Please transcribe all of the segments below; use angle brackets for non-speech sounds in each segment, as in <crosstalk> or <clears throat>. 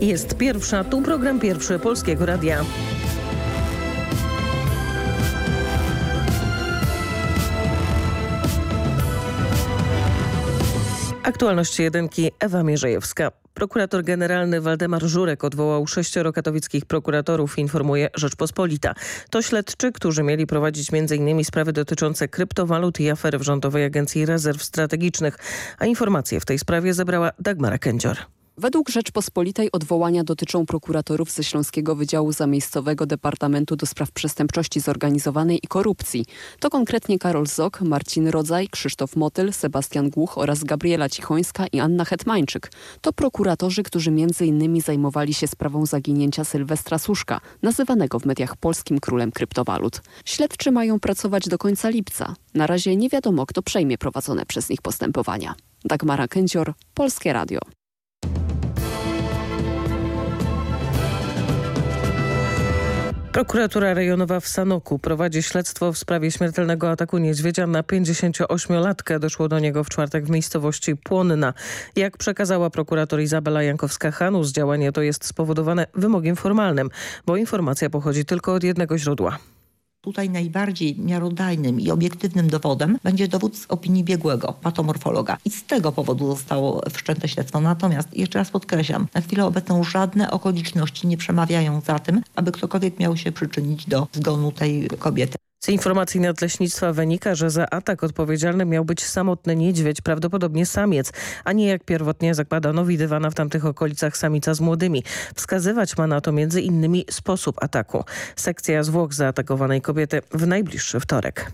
Jest pierwsza, tu program pierwszy Polskiego Radia. Aktualności jedynki Ewa Mierzejewska. Prokurator generalny Waldemar Żurek odwołał sześcioro katowickich prokuratorów, informuje Rzeczpospolita. To śledczy, którzy mieli prowadzić m.in. sprawy dotyczące kryptowalut i afery w Rządowej Agencji Rezerw Strategicznych. A informacje w tej sprawie zebrała Dagmara Kędzior. Według Rzeczpospolitej odwołania dotyczą prokuratorów ze Śląskiego Wydziału Zamiejscowego Departamentu do Spraw Przestępczości Zorganizowanej i Korupcji. To konkretnie Karol Zok, Marcin Rodzaj, Krzysztof Motyl, Sebastian Głuch oraz Gabriela Cichońska i Anna Hetmańczyk. To prokuratorzy, którzy innymi zajmowali się sprawą zaginięcia Sylwestra Suszka, nazywanego w mediach polskim królem kryptowalut. Śledczy mają pracować do końca lipca. Na razie nie wiadomo, kto przejmie prowadzone przez nich postępowania. Dagmara Kędzior, Polskie Radio. Prokuratura rejonowa w Sanoku prowadzi śledztwo w sprawie śmiertelnego ataku niedźwiedzia na 58-latkę. Doszło do niego w czwartek w miejscowości Płonna. Jak przekazała prokurator Izabela Jankowska-Hanus, działanie to jest spowodowane wymogiem formalnym, bo informacja pochodzi tylko od jednego źródła. Tutaj najbardziej miarodajnym i obiektywnym dowodem będzie dowód z opinii biegłego, patomorfologa. I z tego powodu zostało wszczęte śledztwo. Natomiast, jeszcze raz podkreślam, na chwilę obecną żadne okoliczności nie przemawiają za tym, aby ktokolwiek miał się przyczynić do zgonu tej kobiety. Z informacji Nadleśnictwa wynika, że za atak odpowiedzialny miał być samotny niedźwiedź, prawdopodobnie samiec, a nie jak pierwotnie zakładano widywana w tamtych okolicach samica z młodymi. Wskazywać ma na to między innymi sposób ataku. Sekcja zwłok zaatakowanej kobiety w najbliższy wtorek.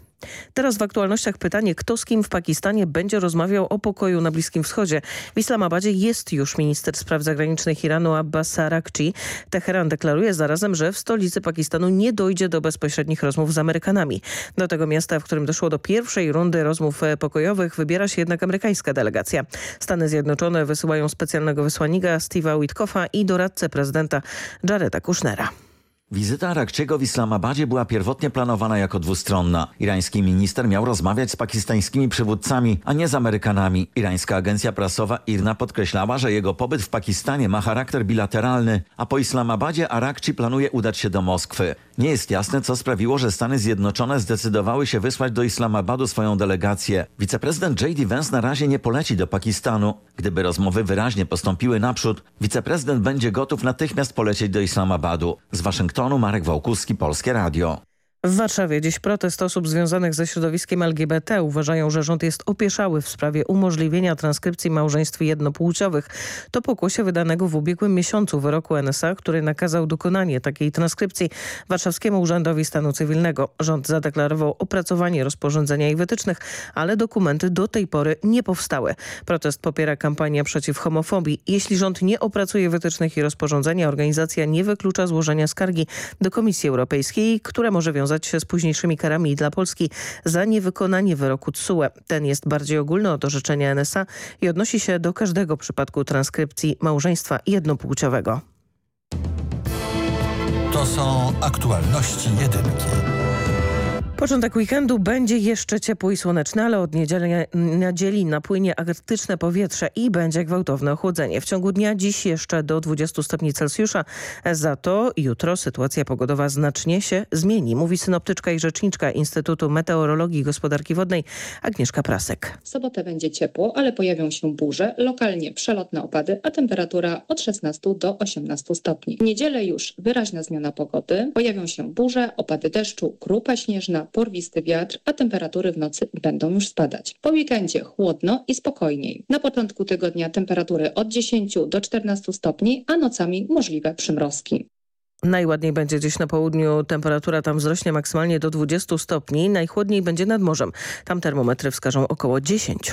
Teraz w aktualnościach pytanie, kto z kim w Pakistanie będzie rozmawiał o pokoju na Bliskim Wschodzie. W Islamabadzie jest już minister spraw zagranicznych Iranu Abbas Arakci. Teheran deklaruje zarazem, że w stolicy Pakistanu nie dojdzie do bezpośrednich rozmów z Amerykanami. Do tego miasta, w którym doszło do pierwszej rundy rozmów e, pokojowych wybiera się jednak amerykańska delegacja. Stany Zjednoczone wysyłają specjalnego wysłannika Steve'a Witkoffa i doradcę prezydenta Jareda Kushnera. Wizyta Arakciego w Islamabadzie była pierwotnie planowana jako dwustronna. Irański minister miał rozmawiać z pakistańskimi przywódcami, a nie z Amerykanami. Irańska agencja prasowa IRNA podkreślała, że jego pobyt w Pakistanie ma charakter bilateralny, a po Islamabadzie Arakci planuje udać się do Moskwy. Nie jest jasne, co sprawiło, że Stany Zjednoczone zdecydowały się wysłać do Islamabadu swoją delegację. Wiceprezydent J.D. Vance na razie nie poleci do Pakistanu. Gdyby rozmowy wyraźnie postąpiły naprzód, wiceprezydent będzie gotów natychmiast polecieć do Islamabadu. Z Waszyngtonu Marek Wałkuski, Polskie Radio. W Warszawie dziś protest osób związanych ze środowiskiem LGBT uważają, że rząd jest opieszały w sprawie umożliwienia transkrypcji małżeństw jednopłciowych. To pokłosie wydanego w ubiegłym miesiącu wyroku NSA, który nakazał dokonanie takiej transkrypcji Warszawskiemu Urzędowi Stanu Cywilnego. Rząd zadeklarował opracowanie rozporządzenia i wytycznych, ale dokumenty do tej pory nie powstały. Protest popiera kampanię przeciw homofobii. Jeśli rząd nie opracuje wytycznych i rozporządzenia, organizacja nie wyklucza złożenia skargi do Komisji Europejskiej, która może wiązać wiązać się z późniejszymi karami dla Polski za niewykonanie wyroku TSUE. Ten jest bardziej ogólny od orzeczenia NSA i odnosi się do każdego przypadku transkrypcji małżeństwa jednopłciowego. To są aktualności jedynki. Początek weekendu będzie jeszcze ciepły i słoneczny, ale od niedzieli, niedzieli napłynie arktyczne powietrze i będzie gwałtowne ochłodzenie. W ciągu dnia dziś jeszcze do 20 stopni Celsjusza. Za to jutro sytuacja pogodowa znacznie się zmieni, mówi synoptyczka i rzeczniczka Instytutu Meteorologii i Gospodarki Wodnej Agnieszka Prasek. W sobotę będzie ciepło, ale pojawią się burze, lokalnie przelotne opady, a temperatura od 16 do 18 stopni. W niedzielę już wyraźna zmiana pogody. Pojawią się burze, opady deszczu, grupa śnieżna, porwisty wiatr, a temperatury w nocy będą już spadać. Po weekendzie chłodno i spokojniej. Na początku tygodnia temperatury od 10 do 14 stopni, a nocami możliwe przymrozki. Najładniej będzie gdzieś na południu, temperatura tam wzrośnie maksymalnie do 20 stopni, najchłodniej będzie nad morzem. Tam termometry wskażą około 10.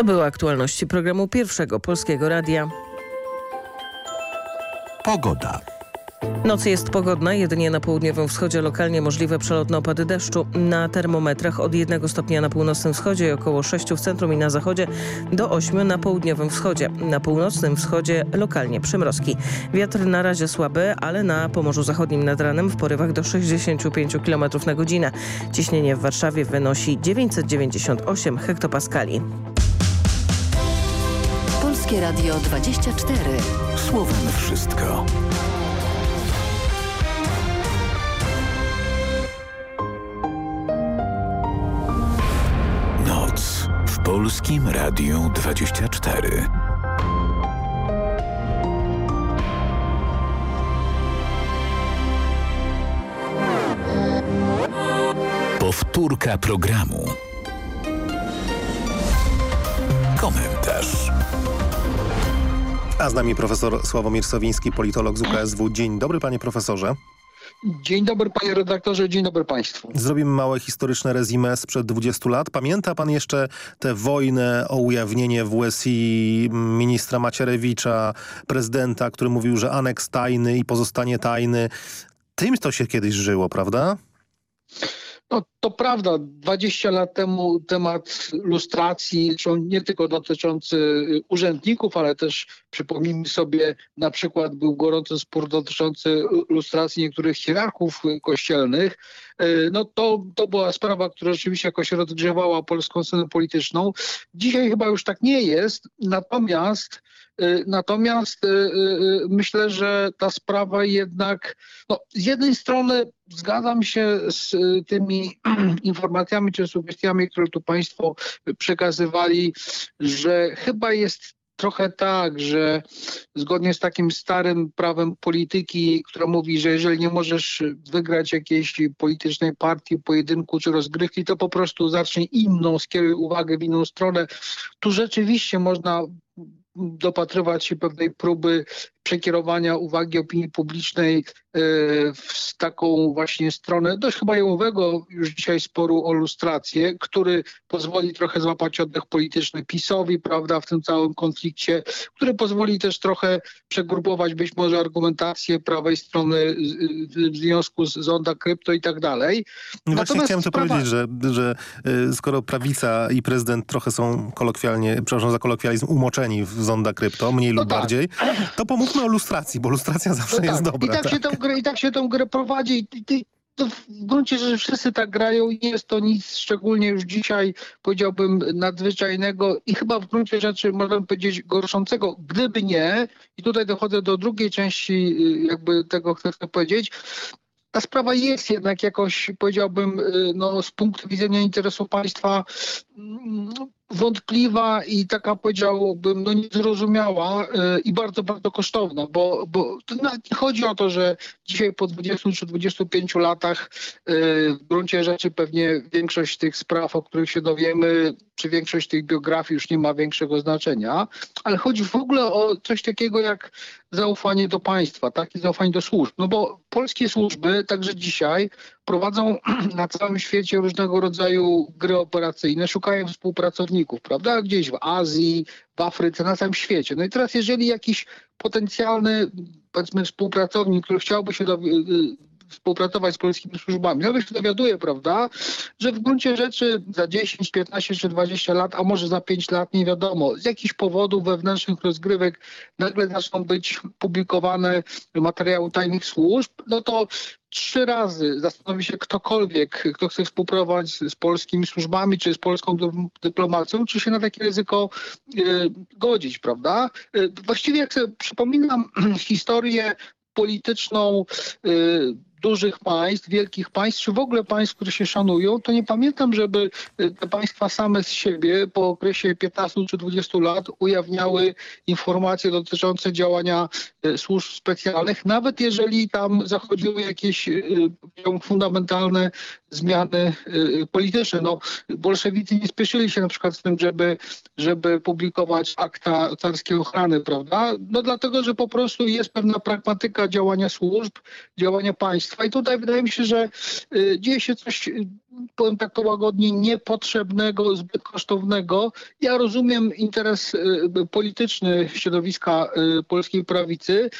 To były aktualności programu Pierwszego Polskiego Radia. Pogoda. Noc jest pogodna, jedynie na południowym wschodzie lokalnie możliwe przelotne opady deszczu. Na termometrach od 1 stopnia na północnym wschodzie i około 6 w centrum i na zachodzie do 8 na południowym wschodzie. Na północnym wschodzie lokalnie przymrozki. Wiatr na razie słaby, ale na Pomorzu Zachodnim nad ranem w porywach do 65 km na godzinę. Ciśnienie w Warszawie wynosi 998 hektopaskali. Polskie Radio 24. Słowem wszystko. Noc w Polskim Radiu 24. Powtórka programu. Komentarz. A z nami profesor Sławomir Sowiński, politolog z UKSW. Dzień dobry panie profesorze. Dzień dobry panie redaktorze, dzień dobry państwu. Zrobimy małe historyczne rezime sprzed 20 lat. Pamięta pan jeszcze tę wojnę o ujawnienie w USI ministra Macierewicza, prezydenta, który mówił, że aneks tajny i pozostanie tajny. Tym to się kiedyś żyło, prawda? No to prawda, 20 lat temu temat lustracji, nie tylko dotyczący urzędników, ale też przypomnijmy sobie, na przykład był gorący spór dotyczący lustracji niektórych hierarchów kościelnych. No to, to była sprawa, która rzeczywiście jakoś rozgrzewała polską scenę polityczną. Dzisiaj chyba już tak nie jest, natomiast Natomiast myślę, że ta sprawa jednak, no, z jednej strony zgadzam się z tymi <clears throat> informacjami czy sugestiami, które tu Państwo przekazywali, że chyba jest trochę tak, że zgodnie z takim starym prawem polityki, które mówi, że jeżeli nie możesz wygrać jakiejś politycznej partii, pojedynku czy rozgrywki, to po prostu zacznij inną, skieruj uwagę w inną stronę. Tu rzeczywiście można dopatrywać się pewnej próby przekierowania uwagi opinii publicznej w taką właśnie stronę dość chyba jałowego już dzisiaj sporu o lustrację, który pozwoli trochę złapać oddech polityczny PiSowi, prawda, w tym całym konflikcie, który pozwoli też trochę przegrupować być może argumentację prawej strony w związku z zonda krypto i tak dalej. No właśnie chciałem sprawa... to powiedzieć, że, że skoro prawica i prezydent trochę są kolokwialnie, przepraszam za kolokwializm, umoczeni w zonda krypto, mniej no lub tak. bardziej, to pomówmy o lustracji, bo lustracja zawsze no jest tak. dobra. I tak, Się tę grę, I tak się tę grę prowadzi. I, i, to w gruncie rzeczy wszyscy tak grają i jest to nic szczególnie już dzisiaj, powiedziałbym, nadzwyczajnego i chyba w gruncie rzeczy można powiedzieć gorszącego. Gdyby nie, i tutaj dochodzę do drugiej części jakby tego, chcę powiedzieć, ta sprawa jest jednak jakoś, powiedziałbym, no, z punktu widzenia interesu państwa no, wątpliwa i taka powiedziałbym no niezrozumiała i bardzo, bardzo kosztowna, bo, bo nie chodzi o to, że dzisiaj po 20 czy 25 latach w gruncie rzeczy pewnie większość tych spraw, o których się dowiemy, czy większość tych biografii już nie ma większego znaczenia, ale chodzi w ogóle o coś takiego jak zaufanie do państwa, tak? I zaufanie do służb. No bo polskie służby, także dzisiaj, prowadzą <clears throat> na całym świecie różnego rodzaju gry operacyjne, szukają współpracowników, prawda? Gdzieś w Azji, w Afryce, na całym świecie. No i teraz jeżeli jakiś potencjalny, powiedzmy, współpracownik, który chciałby się do, współpracować z polskimi służbami. Nawet się dowiaduje, prawda, że w gruncie rzeczy za 10, 15 czy 20 lat, a może za 5 lat, nie wiadomo, z jakichś powodów wewnętrznych rozgrywek nagle zaczną być publikowane materiały tajnych służb, no to trzy razy zastanowi się ktokolwiek, kto chce współpracować z polskimi służbami, czy z polską dyplomacją, czy się na takie ryzyko y, godzić, prawda? Y, właściwie jak sobie przypominam <clears throat> historię polityczną y, dużych państw, wielkich państw, czy w ogóle państw, które się szanują, to nie pamiętam, żeby te państwa same z siebie po okresie 15 czy 20 lat ujawniały informacje dotyczące działania służb specjalnych, nawet jeżeli tam zachodziły jakieś fundamentalne zmiany polityczne. No, bolszewicy nie spieszyli się na przykład z tym, żeby, żeby publikować akta carskiej ochrany, prawda? No dlatego, że po prostu jest pewna pragmatyka działania służb, działania państwa i tutaj wydaje mi się, że dzieje się coś powiem tak to łagodnie, niepotrzebnego, zbyt kosztownego. Ja rozumiem interes y, polityczny środowiska y, polskiej prawicy,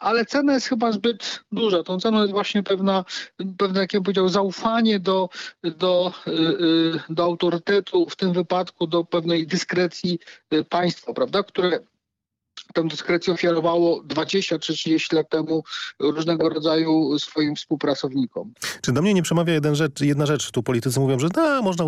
ale cena jest chyba zbyt duża. Tą ceną jest właśnie pewna, pewne, jak ja powiedział, zaufanie do, do, y, y, do autorytetu, w tym wypadku do pewnej dyskrecji y, państwa, prawda, które tę dyskrecję ofiarowało 20 czy 30 lat temu różnego rodzaju swoim współpracownikom. Czy do mnie nie przemawia jeden rzecz, jedna rzecz? Tu politycy mówią, że da, można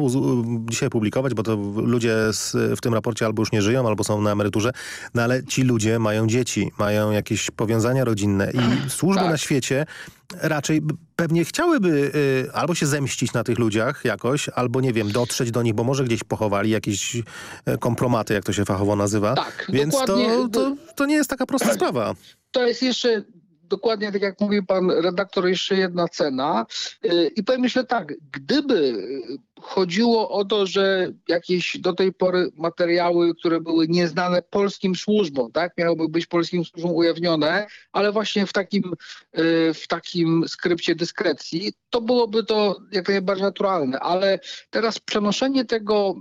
dzisiaj publikować, bo to ludzie z, w tym raporcie albo już nie żyją, albo są na emeryturze, no ale ci ludzie mają dzieci, mają jakieś powiązania rodzinne i służby Tak. na świecie raczej pewnie chciałyby y, albo się zemścić na tych ludziach jakoś, albo nie wiem, dotrzeć do nich, bo może gdzieś pochowali jakieś e, kompromaty, jak to się fachowo nazywa. Tak, Więc to, to, to nie jest taka prosta sprawa. to jest jeszcze dokładnie tak jak mówił pan redaktor, jeszcze jedna cena. Yy, I powiem myślę tak, gdyby chodziło o to, że jakieś do tej pory materiały, które były nieznane polskim służbom, tak, miałyby być polskim służbom ujawnione, ale właśnie w takim, yy, w takim skrypcie dyskrecji, to byłoby to jak najbardziej naturalne, ale teraz przenoszenie tego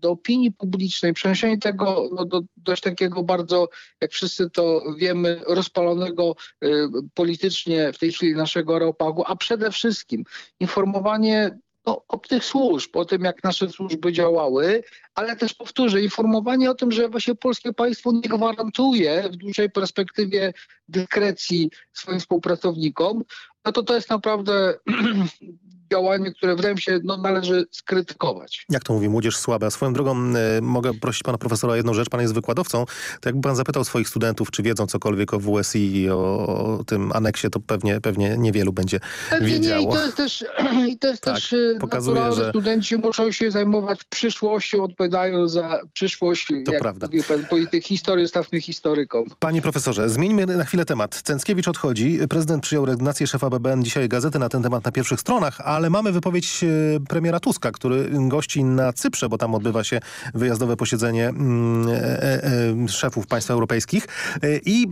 do opinii publicznej, przenoszenie tego no, do dość takiego bardzo, jak wszyscy to wiemy, rozpalonego y, politycznie w tej chwili naszego aeropagu, a przede wszystkim informowanie no, o tych służb, o tym jak nasze służby działały, ale też powtórzę, informowanie o tym, że właśnie polskie państwo nie gwarantuje w dłuższej perspektywie dyskrecji swoim współpracownikom, no to to jest naprawdę <clears throat> działanie, które wydaje mi się no, należy skrytykować. Jak to mówi młodzież słaba? Swoją drogą e, mogę prosić pana profesora o jedną rzecz. Pan jest wykładowcą. To jakby pan zapytał swoich studentów, czy wiedzą cokolwiek o WSI i o, o tym aneksie, to pewnie, pewnie niewielu będzie Ale nie, nie, i wiedziało. to jest też, <clears throat> i to jest Tak, też y, pokazuje, naturalne. że- Studenci muszą się zajmować przyszłością, odpowiadają za przyszłość, To jak prawda. pan polityk historii, stawmy historykom. Panie profesorze, zmieńmy na chwilę temat. Cęckiewicz odchodzi. Prezydent przyjął rezygnację szefa BBN. Dzisiaj gazety na ten temat na pierwszych stronach, ale mamy wypowiedź e, premiera Tuska, który gości na Cyprze, bo tam odbywa się wyjazdowe posiedzenie mm, e, e, szefów państw europejskich. I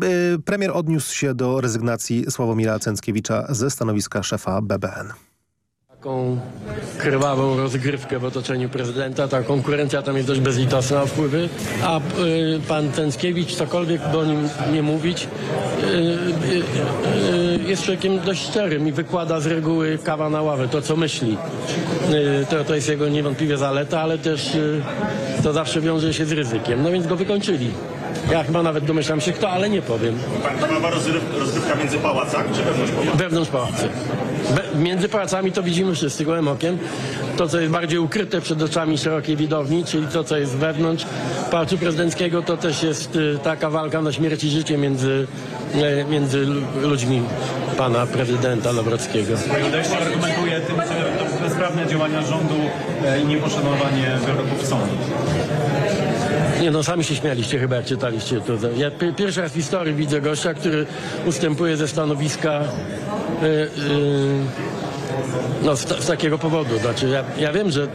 premier odniósł się do rezygnacji Sławomira Cęckiewicza ze stanowiska szefa BBN. taką krwawą rozgrywkę w otoczeniu prezydenta. Ta konkurencja tam jest dość bezlitosna o wpływy. A y, pan Cęckiewicz, cokolwiek by o nim nie mówić, y, y, jest człowiekiem dość szczerym i wykłada z reguły kawa na ławę, to co myśli. Y, to, to jest jego niewątpliwie zaleta, ale też y, to zawsze wiąże się z ryzykiem. No więc go wykończyli. Ja chyba nawet domyślam się kto, ale nie powiem. Krwawa rozryw- rozgrywka między pałacach czy wewnątrz pałacu? Wewnątrz pałacu. Be- między pałacami to widzimy wszyscy gołym okiem. To, co jest bardziej ukryte przed oczami szerokiej widowni, czyli to, co jest wewnątrz Pałacu Prezydenckiego, to też jest y, taka walka na śmierć i życie między, y, między ludźmi pana prezydenta Nawrockiego. Swoje odejście argumentuje tym, że to bezprawne działania rządu e, i nieposzanowanie wyroków sądu. Nie no, sami się śmialiście chyba, jak czytaliście to. Ja pi- pierwszy raz w historii widzę gościa, który ustępuje ze stanowiska y, y, no, z, z takiego powodu. Znaczy, ja, ja wiem, że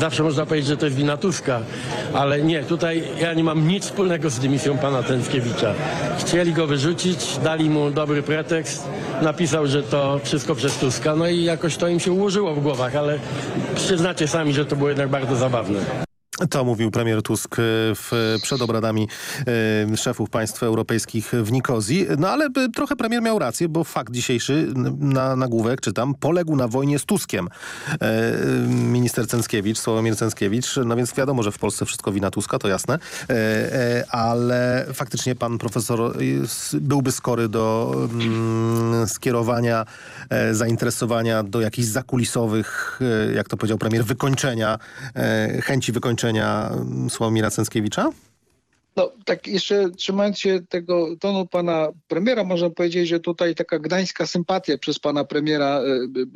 zawsze można powiedzieć, że to jest wina Tuska, ale nie, tutaj ja nie mam nic wspólnego z dymisją pana Tęckiewicza. Chcieli go wyrzucić, dali mu dobry pretekst, napisał, że to wszystko przez Tuska, no i jakoś to im się ułożyło w głowach, ale przyznacie sami, że to było jednak bardzo zabawne. To mówił premier Tusk e, w, przed obradami e, szefów państw europejskich w Nikozji. No ale trochę premier miał rację, bo fakt dzisiejszy na nagłówek, czytam, poległ na wojnie z Tuskiem. E, minister Cęckiewicz, Sławomir Cęckiewicz, no więc wiadomo, że w Polsce wszystko wina Tuska, to jasne. Ale faktycznie pan profesor byłby skory do mm, skierowania zainteresowania do jakichś zakulisowych, jak to powiedział premier, wykończenia, chęci wykończenia mm, Sławomira? No tak jeszcze trzymając się tego tonu pana premiera, można powiedzieć, że tutaj taka gdańska sympatia przez pana premiera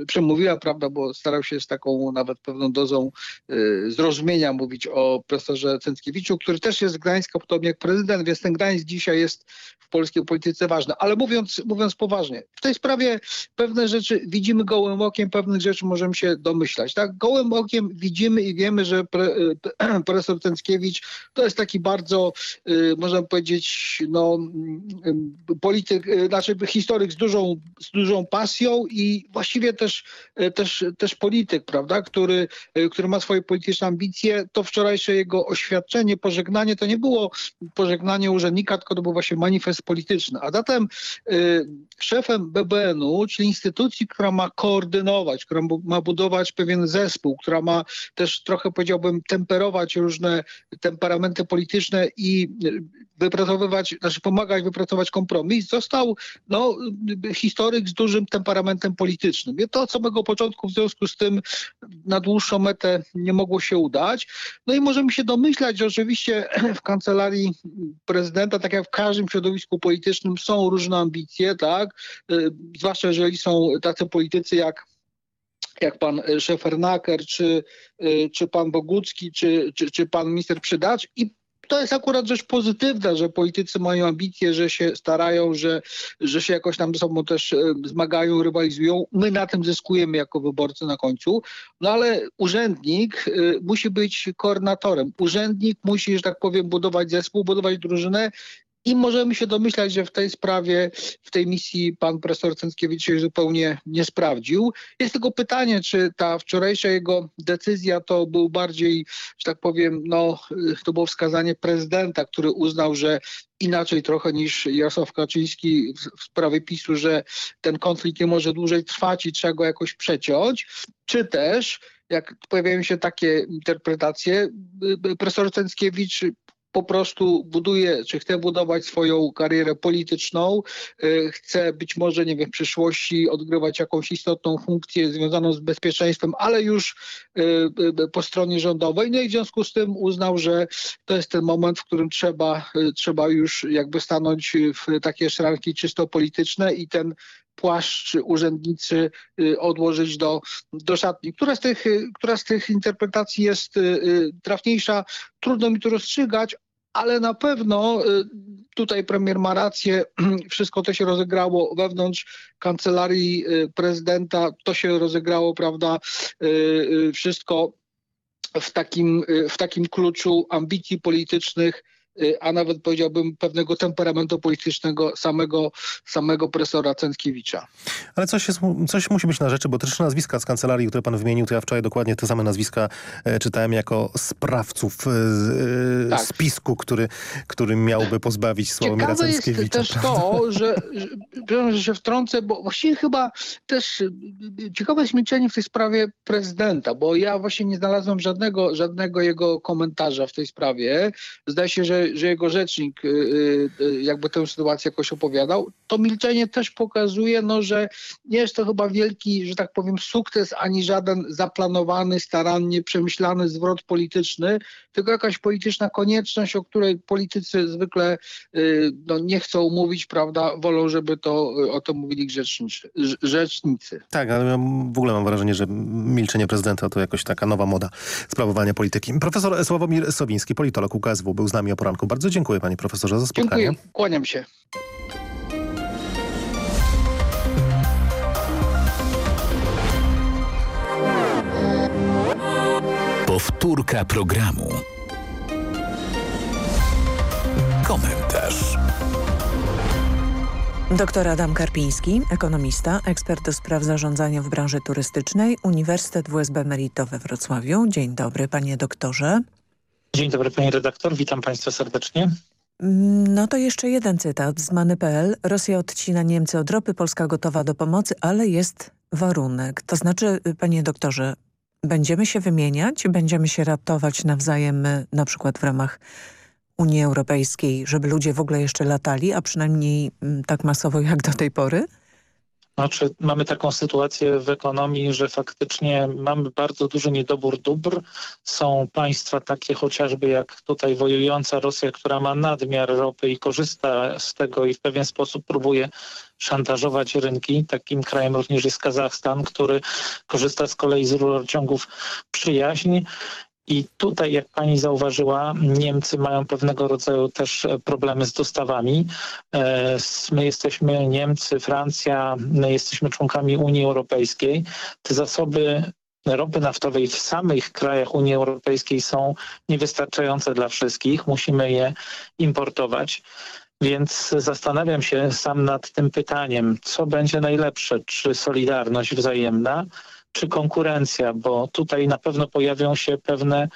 y, przemówiła, prawda, bo starał się z taką nawet pewną dozą y, zrozumienia mówić o profesorze Cęckiewiczu, który też jest z Gdańska, podobnie jak prezydent, więc ten Gdańsk dzisiaj jest w polskiej polityce ważny. Ale mówiąc, mówiąc poważnie, w tej sprawie pewne rzeczy widzimy gołym okiem, pewnych rzeczy możemy się domyślać. Tak? Gołym okiem widzimy i wiemy, że pre, y, <clears throat> profesor Cęckiewicz to jest taki bardzo można powiedzieć, no, y, polityk, y, znaczy historyk z dużą, z dużą pasją i właściwie też, y, też, też polityk, prawda, który, y, który ma swoje polityczne ambicje. To wczorajsze jego oświadczenie, pożegnanie to nie było pożegnanie urzędnika, tylko to był właśnie manifest polityczny. A zatem y, szefem BBN-u, czyli instytucji, która ma koordynować, która ma budować pewien zespół, która ma też trochę powiedziałbym temperować różne temperamenty polityczne i wypracowywać, znaczy pomagać wypracować kompromis, został no, historyk z dużym temperamentem politycznym. I to od samego początku w związku z tym na dłuższą metę nie mogło się udać. No i możemy się domyślać, że oczywiście <clears throat> w kancelarii prezydenta, tak jak w każdym środowisku politycznym, są różne ambicje, tak? Y, Zwłaszcza jeżeli są tacy politycy jak jak pan y, Szefernaker, czy, y, czy pan Bogucki, czy, czy, czy pan minister Przydacz i to jest akurat rzecz pozytywna, że politycy mają ambicje, że się starają, że, że się jakoś tam ze sobą też e, zmagają, rywalizują. My na tym zyskujemy jako wyborcy na końcu. No ale urzędnik e, musi być koordynatorem. Urzędnik musi, że tak powiem, budować zespół, budować drużynę i możemy się domyślać, że w tej sprawie, w tej misji pan profesor Cęckiewicz się zupełnie nie sprawdził. Jest tylko pytanie, czy ta wczorajsza jego decyzja to był bardziej, że tak powiem, no, to było wskazanie prezydenta, który uznał, że inaczej trochę niż Jarosław Kaczyński w, sprawie PiSu, że ten konflikt nie może dłużej trwać i trzeba go jakoś przeciąć, czy też jak pojawiają się takie interpretacje, y, y, profesor Cęckiewicz po prostu buduje, czy chce budować swoją karierę polityczną, y, chce być może, nie wiem, w przyszłości odgrywać jakąś istotną funkcję związaną z bezpieczeństwem, ale już y, y, po stronie rządowej. No i w związku z tym uznał, że to jest ten moment, w którym trzeba, trzeba już jakby stanąć w takie szranki czysto polityczne i ten płaszcz urzędnicy y, odłożyć do, do szatni. Która z, tych, y, która z tych interpretacji jest y, trafniejsza? Trudno mi tu rozstrzygać, ale na pewno tutaj premier ma rację, <clears throat> wszystko to się rozegrało wewnątrz kancelarii prezydenta, to się rozegrało, prawda, wszystko w takim, w takim kluczu ambicji politycznych, a nawet powiedziałbym pewnego temperamentu politycznego samego, samego profesora Cęckiewicza. Ale coś, jest, coś musi być na rzeczy, bo te trzy nazwiska z kancelarii, które pan wymienił, to ja wczoraj dokładnie te same nazwiska e, czytałem jako sprawców e, e, Tak. spisku, który, który miałby pozbawić Sławomira Ciekawe jest Cęckiewicza. też to, że, że, że się wtrącę, bo właściwie chyba też y, y, ciekawe jest milczenie w tej sprawie prezydenta, bo ja właśnie nie znalazłem żadnego, żadnego jego komentarza w tej sprawie. Zdaje się, że, że jego rzecznik y, y, y, jakby tę sytuację jakoś opowiadał. To milczenie też pokazuje, no, że nie jest to chyba wielki, że tak powiem, sukces, ani żaden zaplanowany, starannie przemyślany zwrot polityczny, tylko jakaś polityczna konieczność, o której politycy zwykle no, nie chcą mówić, prawda, wolą, żeby to o tym mówili rzecznicy. Tak, ale ja w ogóle mam wrażenie, że milczenie prezydenta to jakoś taka nowa moda sprawowania polityki. Profesor Sławomir Sowiński, politolog UKSW, był z nami o poranku. Bardzo dziękuję panie profesorze za spotkanie. Dziękuję, kłaniam się. Powtórka programu. Komentarz. Doktor Adam Karpiński, ekonomista, ekspert do spraw zarządzania w branży turystycznej, Uniwersytet WSB Merito we Wrocławiu. Dzień dobry, panie doktorze. Dzień dobry pani redaktor, witam państwa serdecznie. Mm, No to jeszcze jeden cytat z Many.pl. Rosja odcina Niemcy od ropy, Polska gotowa do pomocy, ale jest warunek. To znaczy, y, panie doktorze, będziemy się wymieniać, będziemy się ratować nawzajem, y, na przykład w ramach Unii Europejskiej, żeby ludzie w ogóle jeszcze latali, a przynajmniej mm, tak masowo jak do tej pory? Znaczy, mamy taką sytuację w ekonomii, że faktycznie mamy bardzo duży niedobór dóbr. Są państwa takie chociażby jak tutaj wojująca Rosja, która ma nadmiar ropy i korzysta z tego i w pewien sposób próbuje szantażować rynki. Takim krajem również jest Kazachstan, który korzysta z kolei z rurociągów przyjaźń. I tutaj, jak pani zauważyła, Niemcy mają pewnego rodzaju też e, problemy z dostawami. E, My jesteśmy Niemcy, Francja, my jesteśmy członkami Unii Europejskiej. Te zasoby ropy naftowej w samych krajach Unii Europejskiej są niewystarczające dla wszystkich. Musimy je importować. Więc zastanawiam się sam nad tym pytaniem, co będzie najlepsze, czy solidarność wzajemna, czy konkurencja, bo tutaj na pewno pojawią się pewne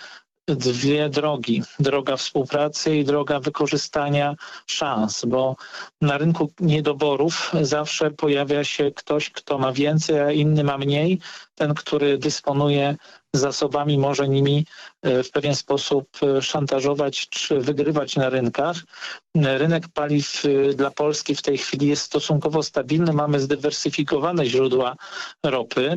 dwie drogi. Droga współpracy i droga wykorzystania szans, bo na rynku niedoborów zawsze pojawia się ktoś, kto ma więcej, a inny ma mniej. Ten, który dysponuje zasobami, może nimi w pewien sposób szantażować czy wygrywać na rynkach. Rynek paliw dla Polski w tej chwili jest stosunkowo stabilny. Mamy zdywersyfikowane źródła ropy.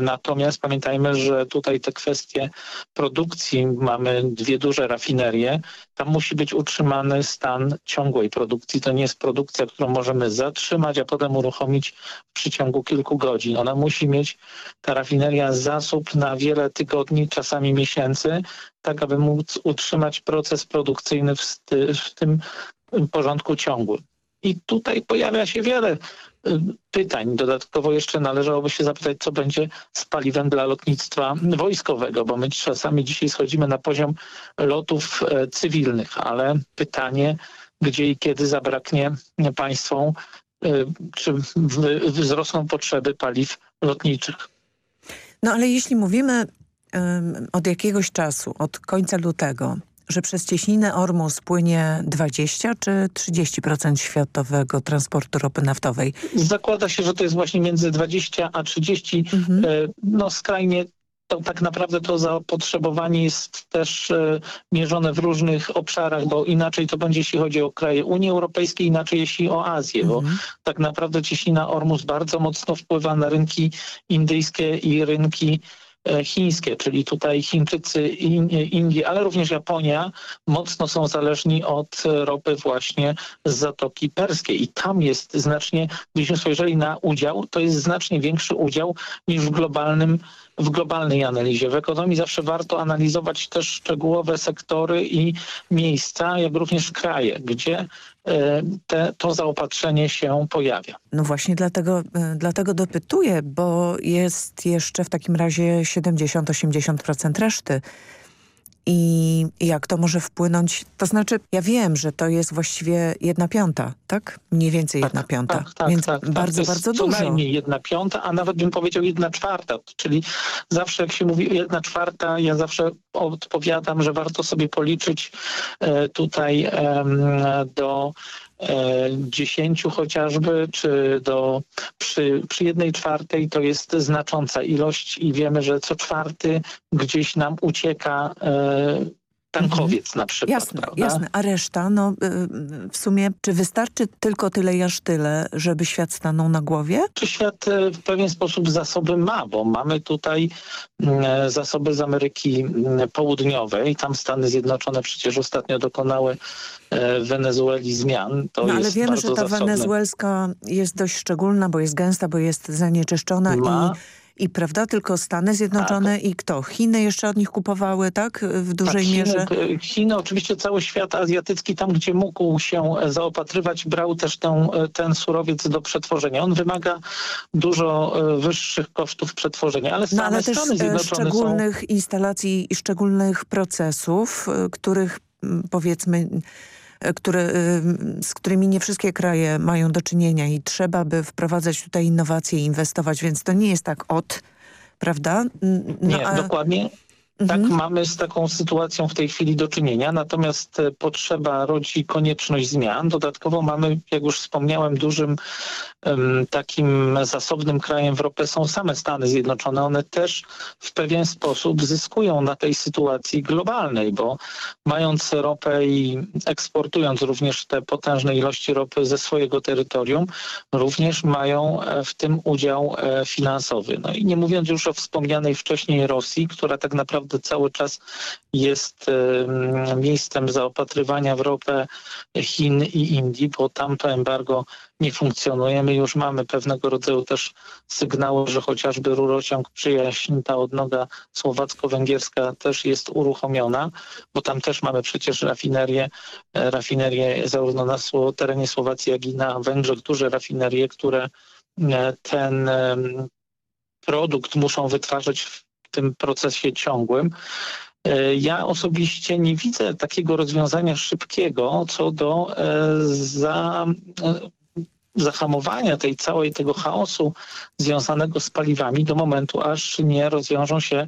Natomiast pamiętajmy, że tutaj te kwestie produkcji, mamy dwie duże rafinerie. Tam musi być utrzymany stan ciągłej produkcji. To nie jest produkcja, którą możemy zatrzymać, a potem uruchomić w przeciągu kilku godzin. Ona musi mieć, ta rafineria, zasób na wiele tygodni, czasami miesięcy, tak aby móc utrzymać proces produkcyjny w, w tym porządku ciągłym. I tutaj pojawia się wiele pytań. Dodatkowo jeszcze należałoby się zapytać, co będzie z paliwem dla lotnictwa wojskowego, bo my czasami dzisiaj schodzimy na poziom lotów cywilnych, ale pytanie, gdzie i kiedy zabraknie państwom, czy wzrosną potrzeby paliw lotniczych. No ale jeśli mówimy od jakiegoś czasu, od końca lutego, że przez cieśninę Ormus płynie 20 czy 30% światowego transportu ropy naftowej? Zakłada się, że to jest właśnie między 20 a 30. Mhm. No skrajnie to tak naprawdę to zapotrzebowanie jest też e, mierzone w różnych obszarach, bo inaczej to będzie jeśli chodzi o kraje Unii Europejskiej, inaczej jeśli o Azję, bo tak naprawdę cieśnina Ormus bardzo mocno wpływa na rynki indyjskie i rynki chińskie, czyli tutaj Chińczycy, Indie, ale również Japonia mocno są zależni od ropy właśnie z Zatoki Perskiej i tam jest znacznie, gdybyśmy spojrzeli na udział, to jest znacznie większy udział niż w globalnym w globalnej analizie. W ekonomii zawsze warto analizować też szczegółowe sektory i miejsca, jak również kraje, gdzie te, to zaopatrzenie się pojawia. No właśnie dlatego, dlatego dopytuję, bo jest jeszcze w takim razie 70-80% reszty. I jak to może wpłynąć? To znaczy, ja wiem, że to jest właściwie jedna piąta, tak? Mniej więcej jedna tak, piąta. Tak, tak, Więc tak, bardzo, tak. bardzo dużo. Co najmniej jedna piąta, a nawet bym powiedział jedna czwarta. Czyli zawsze jak się mówi jedna czwarta, ja zawsze odpowiadam, że warto sobie policzyć e, tutaj do dziesięciu chociażby, czy do, przy, przy jednej czwartej to jest znacząca ilość i wiemy, że co czwarty gdzieś nam ucieka tankowiec na przykład. Jasne, prawda? jasne. A reszta, no w sumie, czy wystarczy tylko tyle i aż tyle, żeby świat stanął na głowie? Czy świat w pewien sposób zasoby ma, bo mamy tutaj zasoby z Ameryki Południowej. Tam Stany Zjednoczone przecież ostatnio dokonały w Wenezueli zmian. To no ale wiemy, że ta zasobne. wenezuelska jest dość szczególna, bo jest gęsta, bo jest zanieczyszczona Ma. i i prawda, tylko Stany Zjednoczone i kto? Chiny jeszcze od nich kupowały, tak? W dużej tak, mierze. Chiny, Chiny, oczywiście cały świat azjatycki, tam gdzie mógł się zaopatrywać, brał też ten, ten surowiec do przetworzenia. On wymaga dużo wyższych kosztów przetworzenia, ale same no, ale też Stany Zjednoczone szczególnych są... instalacji i szczególnych procesów, których powiedzmy które, z którymi nie wszystkie kraje mają do czynienia i trzeba by wprowadzać tutaj innowacje i inwestować, więc to nie jest tak od, prawda? No, nie, a... dokładnie. Tak, Mhm. mamy z taką sytuacją w tej chwili do czynienia, natomiast potrzeba rodzi konieczność zmian. Dodatkowo mamy, jak już wspomniałem, dużym takim zasobnym krajem w ropę są same Stany Zjednoczone. One też w pewien sposób zyskują na tej sytuacji globalnej, bo mając ropę i eksportując również te potężne ilości ropy ze swojego terytorium, również mają w tym udział finansowy. No i nie mówiąc już o wspomnianej wcześniej Rosji, która tak naprawdę cały czas jest miejscem zaopatrywania w ropę Chin i Indii, bo tam to embargo nie funkcjonuje. My już mamy pewnego rodzaju też sygnały, że chociażby rurociąg przyjaźń, ta odnoga słowacko-węgierska też jest uruchomiona, bo tam też mamy przecież rafinerie, rafinerie zarówno na terenie Słowacji, jak i na Węgrzech, duże rafinerie, które ten produkt muszą wytwarzać w tym procesie ciągłym. E, Ja osobiście nie widzę takiego rozwiązania szybkiego co do e, za, e, zahamowania tej całej tego chaosu związanego z paliwami do momentu, aż nie rozwiążą się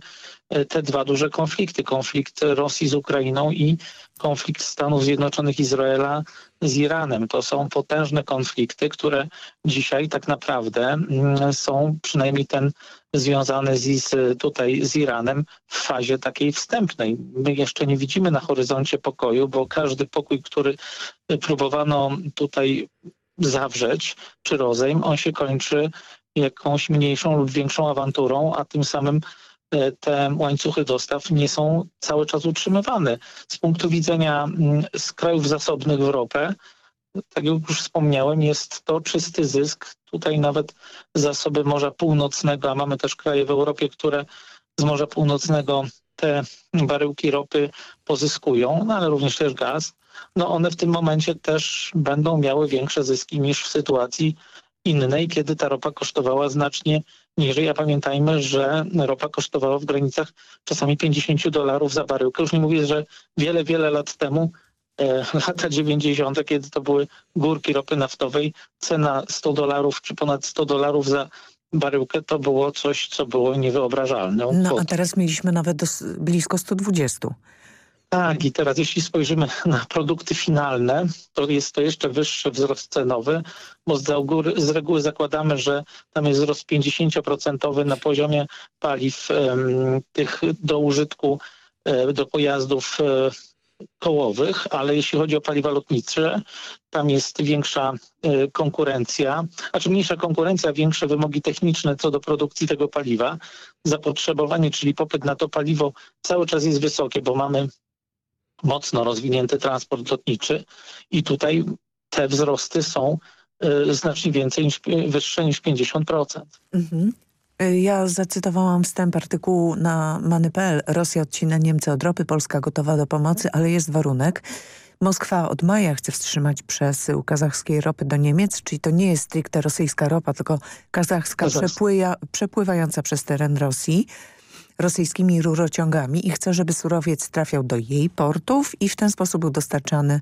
e, te dwa duże konflikty. Konflikt Rosji z Ukrainą i konflikt Stanów Zjednoczonych Izraela z Iranem. To są potężne konflikty, które dzisiaj tak naprawdę mm, są przynajmniej ten związany z, z, tutaj z Iranem w fazie takiej wstępnej. My jeszcze nie widzimy na horyzoncie pokoju, bo każdy pokój, który próbowano tutaj zawrzeć, czy rozejm, on się kończy jakąś mniejszą lub większą awanturą, a tym samym e, te łańcuchy dostaw nie są cały czas utrzymywane. Z punktu widzenia mm, z krajów zasobnych w ropę, tak jak już wspomniałem, jest to czysty zysk. Tutaj nawet zasoby Morza Północnego, a mamy też kraje w Europie, które z Morza Północnego te baryłki ropy pozyskują, no ale również też gaz. No one w tym momencie też będą miały większe zyski niż w sytuacji innej, kiedy ta ropa kosztowała znacznie niżej. A pamiętajmy, że ropa kosztowała w granicach czasami 50 dolarów za baryłkę. Już nie mówię, że wiele, wiele lat temu e, <laughs> lata 90., kiedy to były górki ropy naftowej, cena 100 dolarów czy ponad 100 dolarów za baryłkę to było coś, co było niewyobrażalne. No a teraz mieliśmy nawet blisko 120. Tak, i teraz jeśli spojrzymy <laughs> na produkty finalne, to jest to jeszcze wyższy wzrost cenowy, bo z, augury, z reguły zakładamy, że tam jest wzrost 50% na poziomie paliw em, tych do użytku, e, do pojazdów e, kołowych, ale jeśli chodzi o paliwa lotnicze, tam jest większa e, konkurencja, znaczy mniejsza konkurencja, większe wymogi techniczne co do produkcji tego paliwa. Zapotrzebowanie, czyli popyt na to paliwo cały czas jest wysokie, bo mamy mocno rozwinięty transport lotniczy i tutaj te wzrosty są y, znacznie więcej niż, wyższe niż 50%. Mhm. Ja zacytowałam wstęp artykułu na many.pl. Rosja odcina Niemcy od ropy, Polska gotowa do pomocy, ale jest warunek. Moskwa od maja chce wstrzymać przesył kazachskiej ropy do Niemiec, czyli to nie jest stricte rosyjska ropa, tylko kazachska przepłyja, przepływająca przez teren Rosji rosyjskimi rurociągami i chce, żeby surowiec trafiał do jej portów i w ten sposób był dostarczany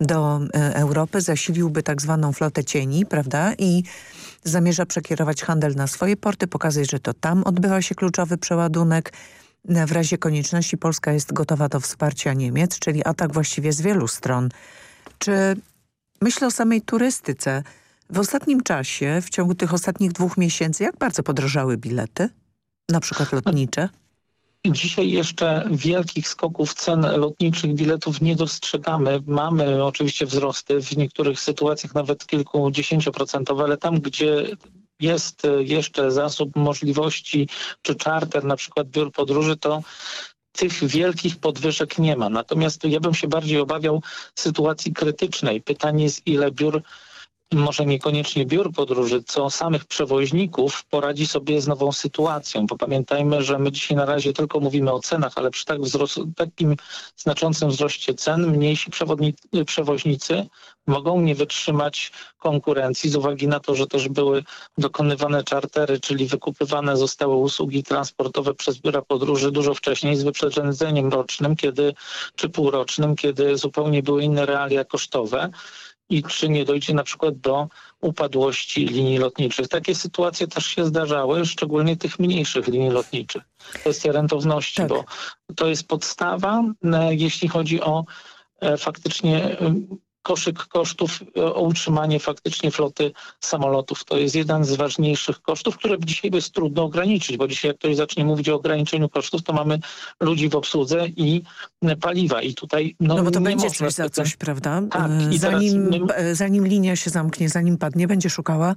do e, Europy, zasiliłby tak zwaną flotę cieni, prawda? I zamierza przekierować handel na swoje porty, pokazać, że to tam odbywa się kluczowy przeładunek. W razie konieczności Polska jest gotowa do wsparcia Niemiec, czyli atak właściwie z wielu stron. Czy myślę o samej turystyce. W ostatnim czasie, w ciągu tych ostatnich dwóch miesięcy, jak bardzo podrożały bilety? Na przykład lotnicze? Dzisiaj jeszcze wielkich skoków cen lotniczych biletów nie dostrzegamy. Mamy oczywiście wzrosty, w niektórych sytuacjach nawet kilkudziesięcioprocentowe, ale tam, gdzie jest jeszcze zasób możliwości czy czarter, na przykład biur podróży, to tych wielkich podwyżek nie ma. Natomiast ja bym się bardziej obawiał sytuacji krytycznej. Pytanie jest, ile biur może niekoniecznie biur podróży, co samych przewoźników poradzi sobie z nową sytuacją. Bo pamiętajmy, że my dzisiaj na razie tylko mówimy o cenach, ale przy tak takim znaczącym wzroście cen mniejsi przewoźnicy mogą nie wytrzymać konkurencji z uwagi na to, że też były dokonywane czartery, czyli wykupywane zostały usługi transportowe przez biura podróży dużo wcześniej z wyprzedzeniem rocznym, kiedy, czy półrocznym, kiedy zupełnie były inne realia kosztowe i czy nie dojdzie na przykład do upadłości linii lotniczych. Takie sytuacje też się zdarzały, szczególnie tych mniejszych linii lotniczych. Kwestia rentowności, Tak. bo to jest podstawa, e, jeśli chodzi o e, faktycznie e, koszyk kosztów e, o utrzymanie faktycznie floty samolotów. To jest jeden z ważniejszych kosztów, które dzisiaj jest trudno ograniczyć, bo dzisiaj jak ktoś zacznie mówić o ograniczeniu kosztów, to mamy ludzi w obsłudze i e, paliwa. I tutaj no, No bo to będzie coś za coś, prawda? Tak, E, zanim, my- zanim linia się zamknie, zanim padnie, będzie szukała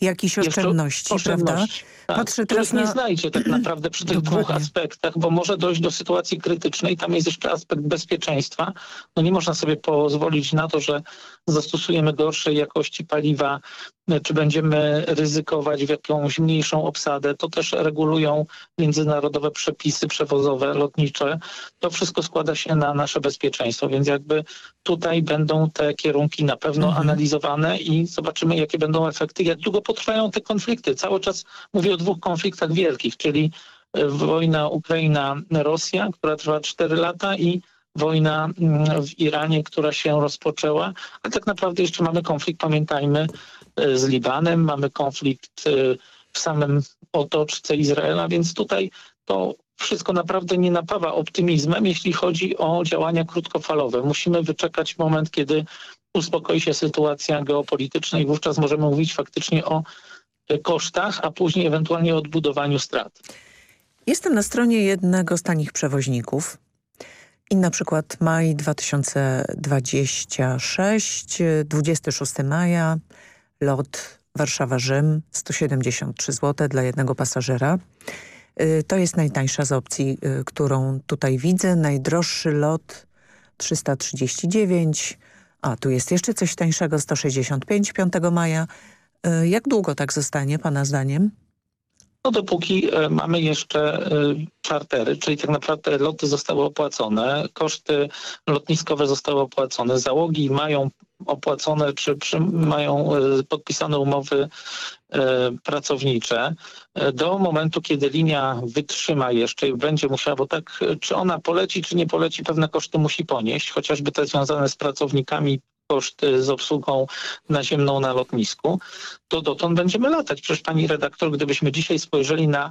jakichś Jeszcze oszczędności, prawda? Tak, Patrzę teraz nie na... znajdzie tak naprawdę przy tych dwóch aspektach, bo może dojść do sytuacji krytycznej. Tam jest jeszcze aspekt bezpieczeństwa. No nie można sobie pozwolić na to, że zastosujemy gorszej jakości paliwa, czy będziemy ryzykować w jakąś mniejszą obsadę. To też regulują międzynarodowe przepisy przewozowe, lotnicze. To wszystko składa się na nasze bezpieczeństwo, więc jakby tutaj będą te kierunki na pewno Mhm. analizowane i zobaczymy, jakie będą efekty, jak długo potrwają te konflikty. Cały czas mówię o dwóch konfliktach wielkich, czyli wojna Ukraina-Rosja, która trwa 4 lata i wojna mm, w Iranie, która się rozpoczęła, a tak naprawdę jeszcze mamy konflikt, pamiętajmy, z Libanem, mamy konflikt w samym otoczce Izraela, więc tutaj to wszystko naprawdę nie napawa optymizmem, jeśli chodzi o działania krótkofalowe. Musimy wyczekać moment, kiedy uspokoi się sytuacja geopolityczna i wówczas możemy mówić faktycznie o kosztach, a później ewentualnie odbudowaniu strat. Jestem na stronie jednego z tanich przewoźników i na przykład maj 2026, 26 maja, lot Warszawa-Rzym, 173 zł dla jednego pasażera. Y, to jest najtańsza z opcji, y, którą tutaj widzę. Najdroższy lot 339, a tu jest jeszcze coś tańszego, 165 5 maja. Y, jak długo tak zostanie Pana zdaniem? No dopóki mamy jeszcze czartery, czyli tak naprawdę loty zostały opłacone, koszty lotniskowe zostały opłacone, załogi mają opłacone, czy mają podpisane umowy pracownicze do momentu, kiedy linia wytrzyma jeszcze i będzie musiała, bo tak, czy ona poleci, czy nie poleci, pewne koszty musi ponieść, chociażby te związane z pracownikami, koszty z obsługą naziemną na lotnisku, to dotąd będziemy latać. Przecież pani redaktor, gdybyśmy dzisiaj spojrzeli na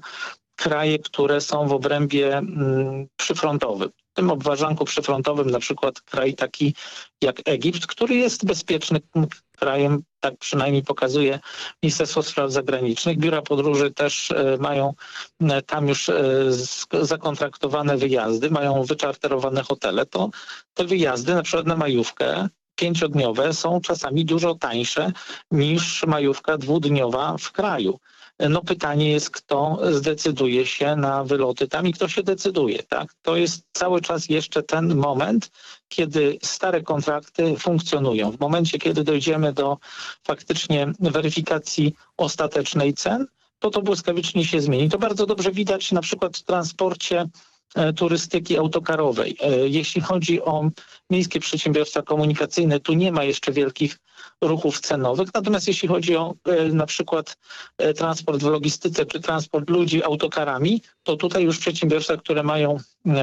kraje, które są w obrębie mm, przyfrontowym. W tym obwarzanku przyfrontowym na przykład kraj taki jak Egipt, który jest bezpiecznym krajem, tak przynajmniej pokazuje Ministerstwo Spraw Zagranicznych. Biura podróży też e, mają e, tam już e, zakontraktowane wyjazdy, mają wyczarterowane hotele. To te wyjazdy na przykład na majówkę pięciodniowe są czasami dużo tańsze niż majówka dwudniowa w kraju. No pytanie jest, kto zdecyduje się na wyloty tam i kto się decyduje. Tak? To jest cały czas jeszcze ten moment, kiedy stare kontrakty funkcjonują. W momencie, kiedy dojdziemy do faktycznie weryfikacji ostatecznej cen, to to błyskawicznie się zmieni. To bardzo dobrze widać na przykład w transporcie turystyki autokarowej. E, jeśli chodzi o miejskie przedsiębiorstwa komunikacyjne, tu nie ma jeszcze wielkich ruchów cenowych. Natomiast jeśli chodzi o e, na przykład transport w logistyce czy transport ludzi autokarami, to tutaj już przedsiębiorstwa, które mają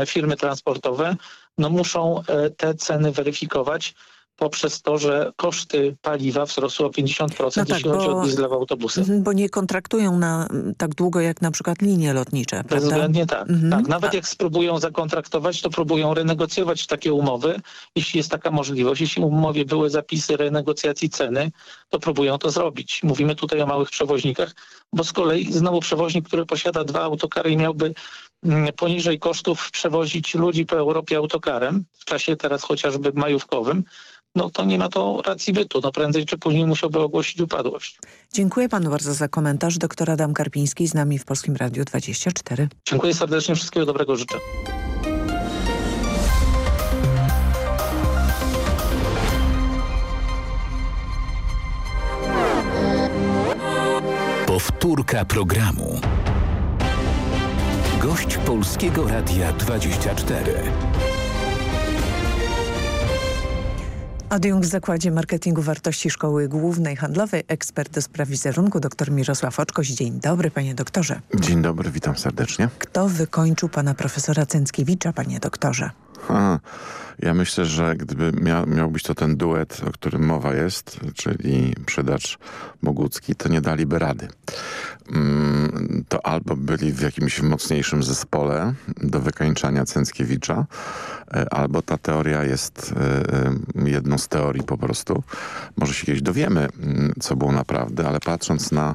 firmy transportowe, no muszą te ceny weryfikować poprzez to, że koszty paliwa wzrosły o 50%, no tak, jeśli chodzi o diesla w autobusach. Bo nie kontraktują na tak długo jak na przykład linie lotnicze, prawda? Bezwzględnie tak. Mhm. tak. Nawet jak spróbują zakontraktować, to próbują renegocjować takie umowy, jeśli jest taka możliwość. Jeśli w umowie były zapisy renegocjacji ceny, to próbują to zrobić. Mówimy tutaj o małych przewoźnikach, bo z kolei znowu przewoźnik, który posiada dwa autokary i miałby mm, poniżej kosztów przewozić ludzi po Europie autokarem, w czasie teraz chociażby majówkowym, no to nie ma to racji bytu. No prędzej czy później musiałby ogłosić upadłość. Dziękuję panu bardzo za komentarz. Doktor Adam Karpiński z nami w Polskim Radiu 24. Dziękuję serdecznie. Wszystkiego dobrego życzę. Powtórka programu. Gość Polskiego Radia 24. Adiunkt w Zakładzie Marketingu Wartości Szkoły Głównej Handlowej, ekspert do spraw wizerunku, dr Mirosław Oczkoś. Dzień dobry, panie doktorze. Dzień dobry, witam serdecznie. Kto wykończył pana profesora Cęckiewicza, panie doktorze? Ja myślę, że gdyby mia miał być to ten duet, o którym mowa jest, czyli przydacz Bogucki, to nie daliby rady. Mm, to albo byli w jakimś mocniejszym zespole do wykańczania Cęckiewicza, e, albo ta teoria jest e, e, jedną z teorii po prostu. Może się kiedyś dowiemy, mm, co było naprawdę, ale patrząc na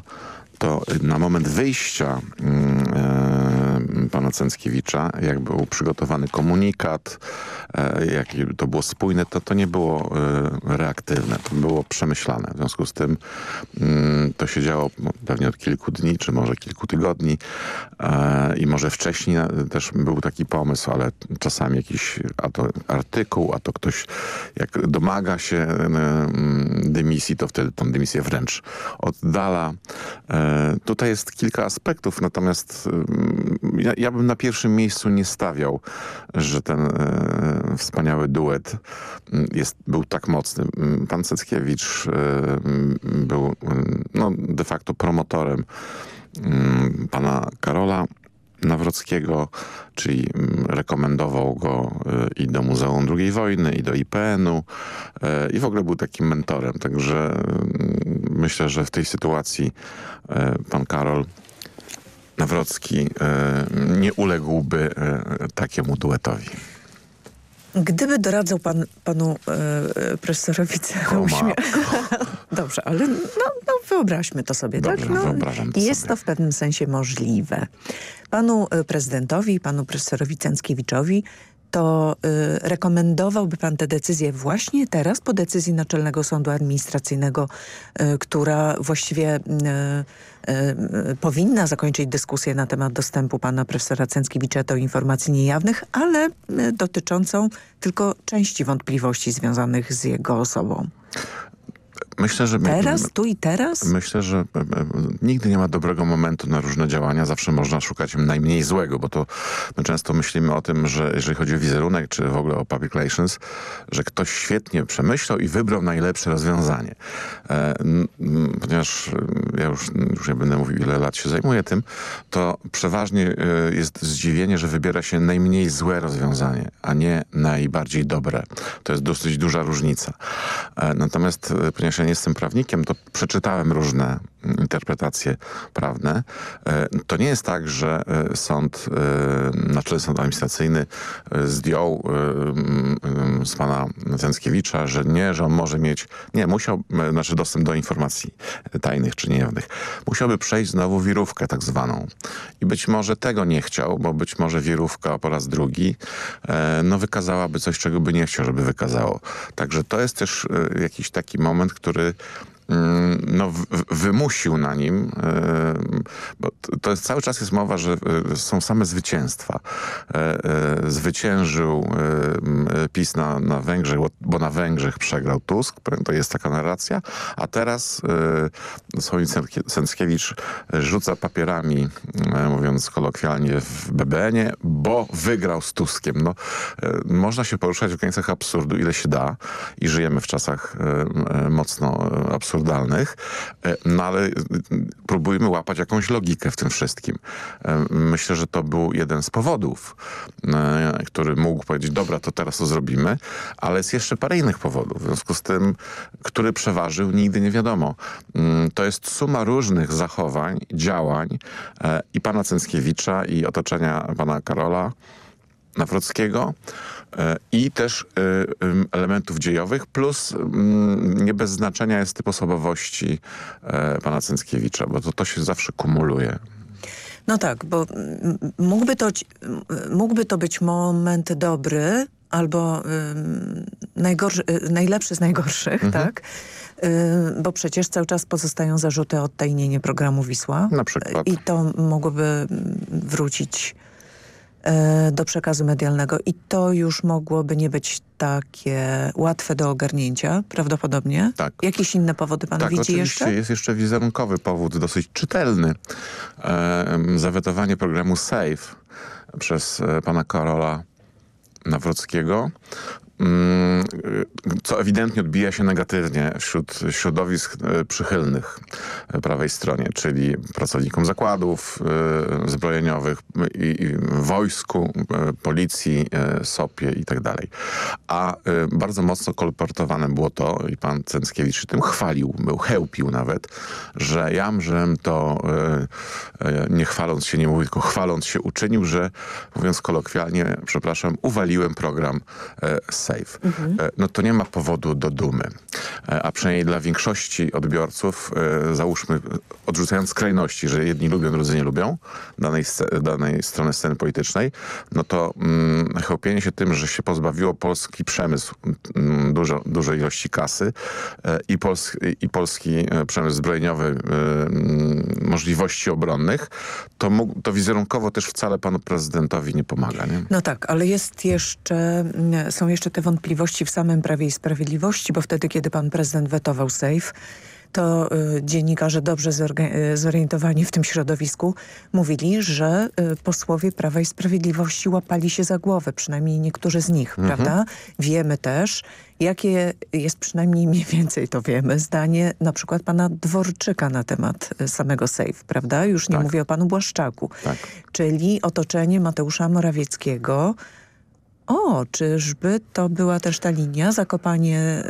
to na moment wyjścia yy, pana Cęckiewicza, jak był przygotowany komunikat, yy, jak to było spójne, to to nie było yy, reaktywne, to było przemyślane. W związku z tym mm, to się działo pewnie od kilku dni, czy może kilku tygodni i może wcześniej też był taki pomysł, ale czasami jakiś a to artykuł, a to ktoś jak domaga się dymisji, to wtedy tą dymisję wręcz oddala. Tutaj jest kilka aspektów, natomiast ja, ja, bym na pierwszym miejscu nie stawiał, że ten e, wspaniały duet jest, był tak mocny. Pan Ceckiewicz e, był no, de facto promotorem pana Karola Nawrockiego, czyli mm, rekomendował go y, i do Muzeum II Wojny, i do IPN-u y, i w ogóle był takim mentorem. Także myślę, że w tej sytuacji y, pan Karol Nawrocki y, nie uległby y, takiemu duetowi. Gdyby doradzał pan panu e, e, profesorowi uśmie... <laughs> Dobrze, ale no, no wyobraźmy to sobie, Dobrze, tak? No, to jest sobie. to w pewnym sensie możliwe. Panu e, prezydentowi, panu profesorowi Cęckiewiczowi to y, rekomendowałby pan tę decyzję właśnie teraz po decyzji Naczelnego Sądu Administracyjnego, y, która właściwie y, y, y, powinna zakończyć dyskusję na temat dostępu pana profesora Cęckiewicza do informacji niejawnych, ale y, dotyczącą tylko części wątpliwości związanych z jego osobą. Myślę, że... Teraz, tu i teraz? Myślę, że e, e, nigdy nie ma dobrego momentu na różne działania. Zawsze można szukać najmniej złego, bo to my często myślimy o tym, że jeżeli chodzi o wizerunek, czy w ogóle o public relations, że ktoś świetnie przemyślał i wybrał najlepsze rozwiązanie. E, ponieważ ja już, już nie będę mówił, ile lat się zajmuję tym, to przeważnie jest zdziwienie, że wybiera się najmniej złe rozwiązanie, a nie najbardziej dobre. To jest dosyć duża różnica. Natomiast, ponieważ ja nie jestem prawnikiem, to przeczytałem różne interpretacje prawne. E, To nie jest tak, że e, sąd, e, Naczelny Sąd Administracyjny e, zdjął e, z pana Cęckiewicza, że nie, że on może mieć, nie, musiał, e, znaczy dostęp do informacji tajnych czy niejawnych. Musiałby przejść znowu wirówkę tak zwaną. I być może tego nie chciał, bo być może wirówka po raz drugi e, no wykazałaby coś, czego by nie chciał, żeby wykazało. Także to jest też e, jakiś taki moment, który mm, no, w- w- wymusił na nim, e, bo to jest, cały czas jest mowa, że e, są same zwycięstwa. E, Zwyciężył PiS na, na Węgrzech, bo- na Węgrzech przegrał Tusk, to jest taka narracja, a teraz Słowik Sęckie- Sęckiewicz rzuca papierami, mówiąc kolokwialnie, w BBN-ie, bo wygrał z Tuskiem. No, można się poruszać w granicach absurdu, ile się da i żyjemy w czasach mocno e, absurdalnych, e, no ale e, próbujmy łapać jakąś logikę w tym wszystkim. E, Myślę, że to był jeden z powodów, który mógł powiedzieć, dobra, to teraz to zrobimy, ale jest jeszcze parę innych powodów. W związku z tym, który przeważył, nigdy nie wiadomo. Mm, To jest suma różnych zachowań, działań i pana Cęckiewicza, i otoczenia pana Karola, Nawrockiego e, i też e, em, elementów dziejowych, plus mm, nie bez znaczenia jest typ osobowości e, pana Cęckiewicza, bo to, to się zawsze kumuluje. No tak, bo mógłby to, mógłby to być moment dobry albo najgorszy, najlepszy z najgorszych, Mhm. tak? Bo przecież cały czas pozostają zarzuty o odtajnienie programu Wisła. Na przykład. I to mogłoby wrócić do przekazu medialnego i to już mogłoby nie być takie łatwe do ogarnięcia, prawdopodobnie. Tak. Jakieś inne powody pan tak, widzi oczywiście jeszcze? jest jeszcze wizerunkowy powód, dosyć czytelny. E, zawetowanie programu SAFE przez e, pana Karola Nawrockiego, co ewidentnie odbija się negatywnie wśród środowisk e, przychylnych e, prawej stronie, czyli pracownikom zakładów e, zbrojeniowych i, wojsku, policji, SOP-ie i tak. A bardzo mocno kolportowane było to i pan Cęckiewicz się tym chwalił, był chełpił nawet, że jamżem to e, e, nie chwaląc się nie mówił, tylko chwaląc się uczynił, że mówiąc kolokwialnie, przepraszam, uwaliłem program SAFE. E, no to nie ma powodu do dumy. E, a przynajmniej dla większości odbiorców, e, załóżmy, odrzucając skrajności, że jedni lubią, drudzy nie lubią danej, danej strony sceny politycznej, no to mm, chełpienie się tym, że się pozbawiło polski przemysł mm, dużo, dużej ilości kasy e, i, pols i polski przemysł zbrojeniowy e, możliwości obronnych, to, mógł, to wizerunkowo też wcale panu prezydentowi nie pomaga. Nie? No tak, ale jest jeszcze, mm, są jeszcze te wątpliwości w samym Prawie i Sprawiedliwości, bo wtedy, kiedy pan prezydent wetował SAFE, to y, dziennikarze dobrze y, zorientowani w tym środowisku mówili, że y, posłowie Prawa i Sprawiedliwości łapali się za głowę, przynajmniej niektórzy z nich, Mhm. prawda? Wiemy też, jakie jest przynajmniej mniej więcej to wiemy, zdanie na przykład pana Dworczyka na temat y, samego SAFE, prawda? Już nie Tak. mówię o panu Błaszczaku. Tak. Czyli otoczenie Mateusza Morawieckiego o, czyżby to była też ta linia, zakopanie,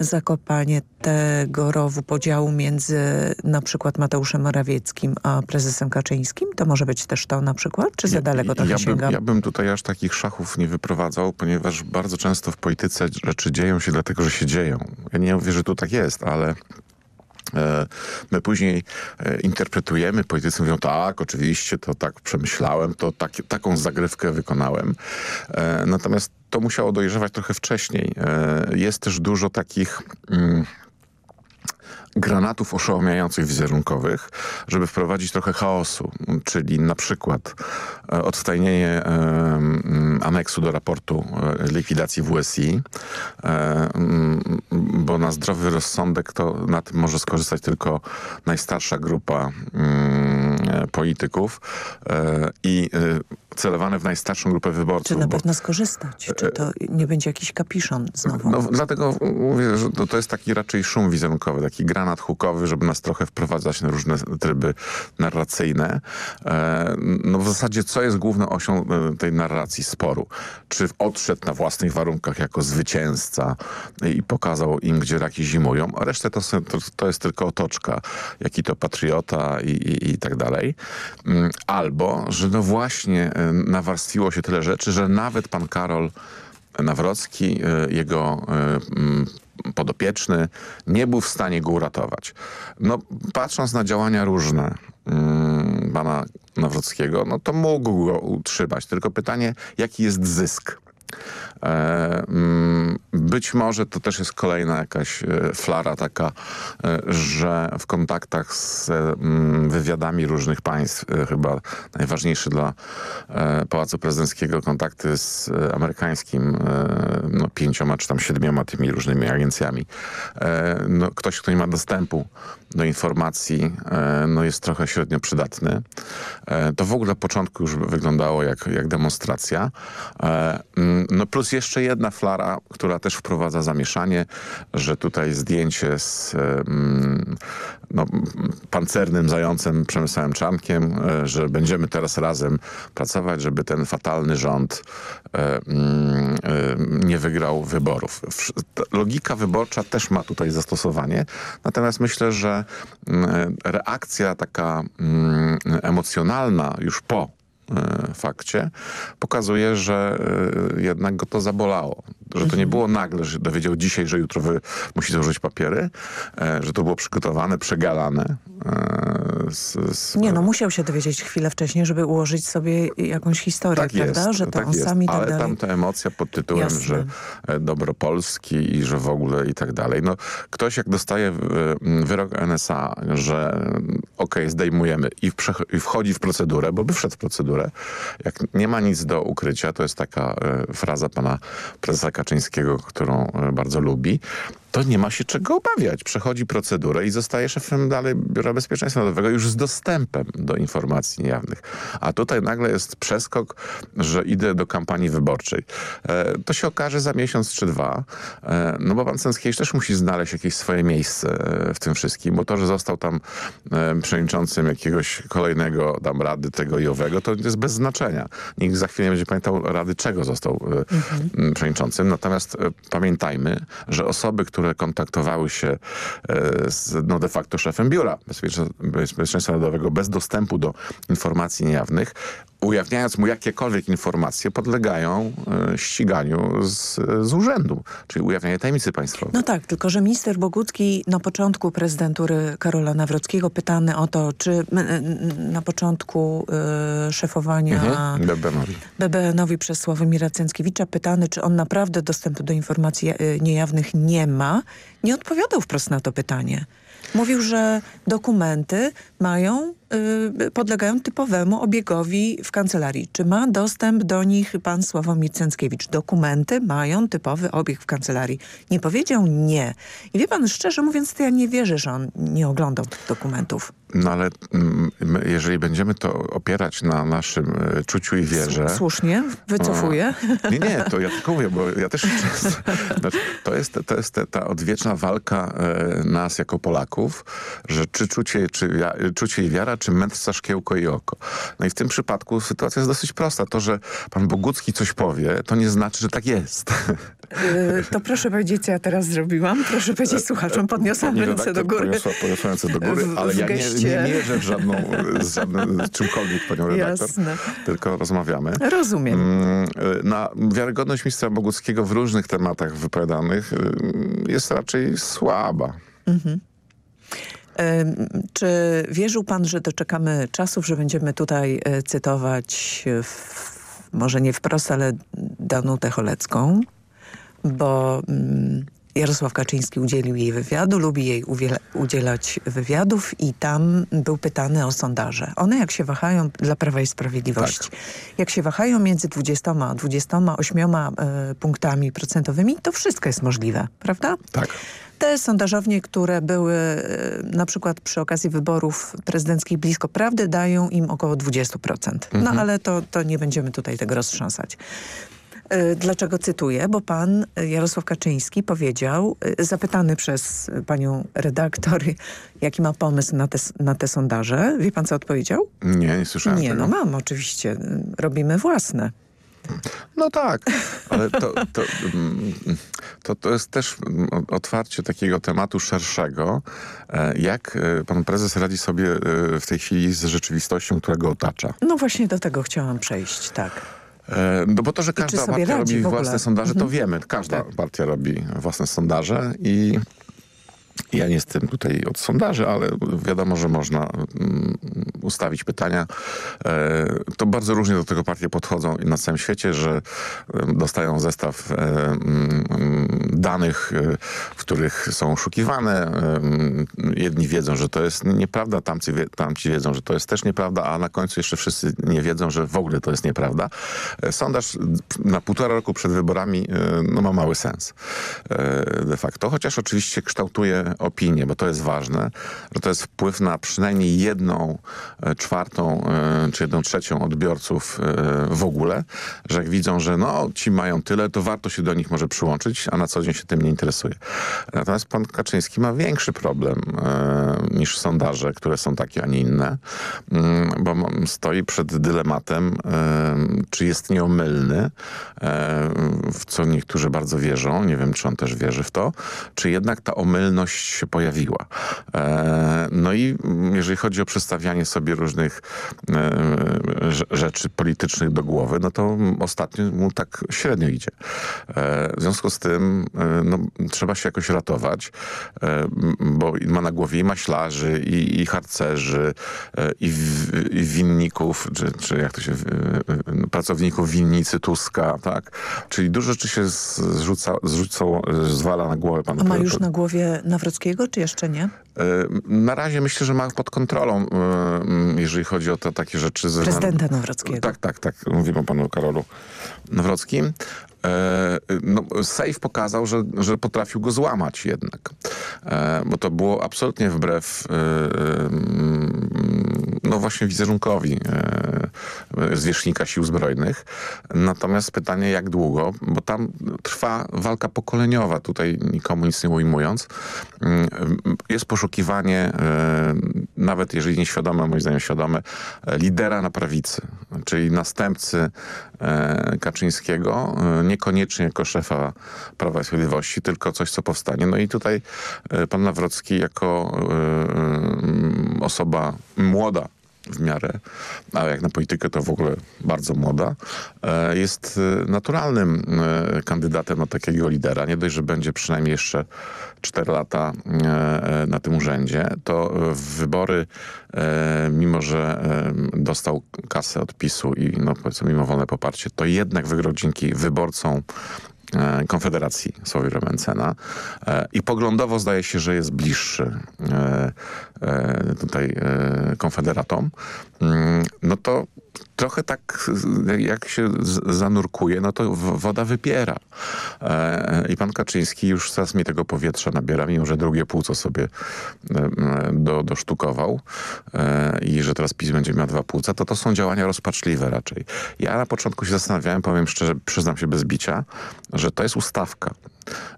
y, zakopanie tego rowu podziału między na przykład Mateuszem Morawieckim a prezesem Kaczyńskim? To może być też to na przykład? Czy za daleko trochę ja bym, sięgam? ja bym tutaj aż takich szachów nie wyprowadzał, ponieważ bardzo często w polityce rzeczy dzieją się dlatego, że się dzieją. Ja nie mówię, że tu tak jest, ale my później e, interpretujemy, politycy mówią, tak, oczywiście, to tak przemyślałem, to tak, taką zagrywkę wykonałem. E, Natomiast to musiało dojrzewać trochę wcześniej. E, Jest też dużo takich... Mm, granatów oszołomiających wizerunkowych, żeby wprowadzić trochę chaosu, czyli na przykład e, odtajnienie e, aneksu do raportu e, likwidacji WSI, bo na zdrowy rozsądek to na tym może skorzystać tylko najstarsza grupa mm, polityków i celowane w najstarszą grupę wyborców. Czy na bo- pewno skorzystać? Czy to nie będzie jakiś kapiszon znowu? no, dlatego mówię, że to, to jest taki raczej szum wizerunkowy, taki granat hukowy, żeby nas trochę wprowadzać na różne tryby narracyjne. E, no w zasadzie co jest główną osią e, tej narracji, sporu? Czy odszedł na własnych warunkach jako zwycięzca i pokazał im, gdzie raki zimują, a resztę to, to jest tylko otoczka, jaki to patriota i, i, i tak dalej. Mm, Albo, że no właśnie e, nawarstwiło się tyle rzeczy, że nawet pan Karol Nawrocki, y, jego mm, podopieczny, nie był w stanie go uratować. No, patrząc na działania różne mm, pana Nawrockiego, no to mógł go utrzymać. Tylko pytanie, jaki jest zysk? E, mm, Być może to też jest kolejna jakaś e, flara taka, e, że w kontaktach z mm, wywiadami różnych państw, chyba najważniejszy dla Pałacu Prezydenckiego kontakty z amerykańskim no, pięcioma czy tam siedmioma tymi różnymi agencjami. No, ktoś, kto nie ma dostępu do informacji, no, jest trochę średnio przydatny. To w ogóle na początku już wyglądało jak, jak demonstracja. No plus jeszcze jedna flara, która też wprowadza zamieszanie, że tutaj zdjęcie z no, pancernym zającem Przemysławem Czankiem, e, że będziemy teraz razem pracować, żeby ten fatalny rząd e, mm, e, nie wygrał wyborów. Logika wyborcza też ma tutaj zastosowanie, natomiast myślę, że mm, reakcja taka mm, emocjonalna już po fakcie, pokazuje, że e, jednak go to zabolało. Że to nie było nagle, że dowiedział dzisiaj, że jutro wy musi złożyć papiery, e, że to było przygotowane, przegalane. e, Z, z, Nie no, musiał się dowiedzieć chwilę wcześniej, żeby ułożyć sobie jakąś historię, tak prawda? jest, że to tak on jest. sam i tak Ale dalej. tam ta emocja pod tytułem, Jasne. że e, dobro Polski i że w ogóle i tak dalej. No, ktoś jak dostaje wyrok NSA, że okej, zdejmujemy i, i wchodzi w procedurę, bo by wszedł w procedurę, jak nie ma nic do ukrycia, to jest taka e, fraza pana prezesa Kaczyńskiego, którą e, bardzo lubi, to nie ma się czego obawiać. Przechodzi procedurę i zostaje szefem dalej Biura Bezpieczeństwa Narodowego już z dostępem do informacji niejawnych. A tutaj nagle jest przeskok, że idę do kampanii wyborczej. E, to się okaże za miesiąc czy dwa, e, no bo pan Cęckiewicz też musi znaleźć jakieś swoje miejsce e, w tym wszystkim, bo to, że został tam e, przewodniczącym jakiegoś kolejnego tam rady tego i owego, to jest bez znaczenia. Nikt za chwilę nie będzie pamiętał rady, czego został e, m, przewodniczącym. Natomiast e, pamiętajmy, że osoby, które kontaktowały się e, z no de facto szefem Biura Bezpieczeństwa Narodowego bez dostępu do informacji niejawnych, ujawniając mu jakiekolwiek informacje, podlegają e, ściganiu z, z urzędu, czyli ujawnianie tajemnicy państwowej. No tak, tylko że minister Bogucki na początku prezydentury Karola Nawrockiego pytany o to, czy na początku y, szefowania Mhm. BBN-owi przez Sławomira Cęckiewicza pytany, czy on naprawdę dostępu do informacji y, niejawnych nie ma, nie odpowiadał wprost na to pytanie. Mówił, że dokumenty mają, y, podlegają typowemu obiegowi w kancelarii. Czy ma dostęp do nich pan Sławomir Cęckiewicz? Dokumenty mają typowy obieg w kancelarii. Nie powiedział nie. I wie pan, szczerze mówiąc, to ja nie wierzę, że on nie oglądał tych dokumentów. No ale mm, my, jeżeli będziemy to opierać na naszym e, czuciu i wierze... Słusznie, wycofuję. Nie, nie, to ja tylko mówię, bo ja też. <laughs> Znaczy, to jest, to jest ta odwieczna walka e, nas jako Polaków, że czy czucie, czy czucie i wiara, czy mędrca szkiełko i oko. No i w tym przypadku sytuacja jest dosyć prosta. To, że pan Bogucki coś powie, to nie znaczy, że tak jest. <laughs> Yy, to proszę powiedzieć, co ja teraz zrobiłam. Proszę powiedzieć słuchaczom, podniosłam Pani ręce do góry. Poniosła, poniosła ręce do góry, W- ale w ja nie, geście. nie mierzę w żadną, z żadnym, z czymkolwiek panią redaktor, Jasne. tylko rozmawiamy. Rozumiem. Mm, y, Na wiarygodność ministra Boguckiego w różnych tematach wypowiadanych y, jest raczej słaba. Mhm. Czy wierzył pan, że doczekamy czasów, że będziemy tutaj e, cytować, e, w, może nie wprost, ale Danutę Cholecką, bo mm, Jarosław Kaczyński udzielił jej wywiadu, lubi jej udzielać wywiadów i tam był pytany o sondaże. One jak się wahają dla Prawa i Sprawiedliwości, jak się wahają między 20 a 28 e, punktami procentowymi, to wszystko jest możliwe, prawda? Tak. Te sondażownie, które były e, na przykład przy okazji wyborów prezydenckich blisko prawdy, dają im około 20%. No Mhm. ale to, to nie będziemy tutaj tego roztrząsać. E, Dlaczego cytuję? Bo pan Jarosław Kaczyński powiedział, e, zapytany przez panią redaktor, <laughs> jaki ma pomysł na te, na te sondaże. Wie pan, co odpowiedział? Nie, nie słyszałem Nie, tego. no mam oczywiście. Robimy własne. No tak, ale to, to, mm, to, to jest też mm, otwarcie takiego tematu szerszego, e, jak e, pan prezes radzi sobie e, w tej chwili z rzeczywistością, która go otacza. No właśnie do tego chciałam przejść, tak. E, No bo to, że każda partia robi własne sondaże, to Mhm. wiemy. Każda partia robi własne sondaże i ja nie jestem tutaj od sondaży, ale wiadomo, że można mm, ustawić pytania. E, To bardzo różnie do tego partie podchodzą na całym świecie, że dostają zestaw e, mm, danych, e, w których są oszukiwane. Em, Jedni wiedzą, że to jest nieprawda, tamci, tamci wiedzą, że to jest też nieprawda, a na końcu jeszcze wszyscy nie wiedzą, że w ogóle to jest nieprawda. Sondaż na półtora roku przed wyborami no, ma mały sens de facto, chociaż oczywiście kształtuje opinię, bo to jest ważne, że to jest wpływ na przynajmniej jedną e, czwartą e, czy jedną trzecią odbiorców e, w ogóle, że jak widzą, że no ci mają tyle, to warto się do nich może przyłączyć, a na co dzień się tym nie interesuje. Natomiast pan Kaczyński ma większy problem niż sondaże, które są takie, a nie inne, mm, bo stoi przed dylematem, czy jest nieomylny, w co niektórzy bardzo wierzą, nie wiem, czy on też wierzy w to, czy jednak ta omylność się pojawiła. E, No i jeżeli chodzi o przedstawianie sobie różnych e, rze- rzeczy politycznych do głowy, no to ostatnio mu tak średnio idzie. E, W związku z tym no, trzeba się jakoś ratować, bo ma na głowie i maślarzy, i, i harcerzy, i, w, i winników, czy, czy jak to się, pracowników winnicy Tuska, tak? Czyli dużo rzeczy się zrzuca, zrzucą, zwala na głowę panu A ma już na głowie Nawrockiego, czy jeszcze nie? E, Na razie myślę, że ma pod kontrolą, e, jeżeli chodzi o to takie rzeczy. Prezydenta Nawrockiego. Tak, tak, tak. Mówimy o panu Karolu Nawrockim. E, no, Sejf pokazał, że, że potrafił go złamać jednak. Bo to było absolutnie wbrew mm, no właśnie wizerunkowi e, zwierzchnika sił zbrojnych. Natomiast pytanie jak długo, bo tam trwa walka pokoleniowa, tutaj nikomu nic nie ujmując. Mm, Jest poszukiwanie, e, nawet jeżeli nieświadome, moim zdaniem świadome, lidera na prawicy, czyli następcy e, Kaczyńskiego, niekoniecznie jako szefa Prawa i Sprawiedliwości, tylko coś, co powstanie. No i tutaj pan Nawrocki jako osoba młoda w miarę, a jak na politykę to w ogóle bardzo młoda, e, jest e, naturalnym e, kandydatem na takiego lidera. Nie dość, że będzie przynajmniej jeszcze 4 lata na tym urzędzie, to wybory, mimo że dostał kasę od PiSu i no, powiedzmy mimowolne poparcie, to jednak wygrał dzięki wyborcom Konfederacji Sławomira Mencena e, i poglądowo zdaje się, że jest bliższy e, e, tutaj e, konfederatom, mm, no to trochę tak jak się zanurkuje, no to woda wypiera. E, I pan Kaczyński już coraz mi tego powietrza nabiera, mimo że drugie płuco sobie do, dosztukował e, i że teraz PiS będzie miał dwa płuca, to to są działania rozpaczliwe raczej. Ja na początku się zastanawiałem, powiem szczerze, przyznam się bez bicia, że to jest ustawka.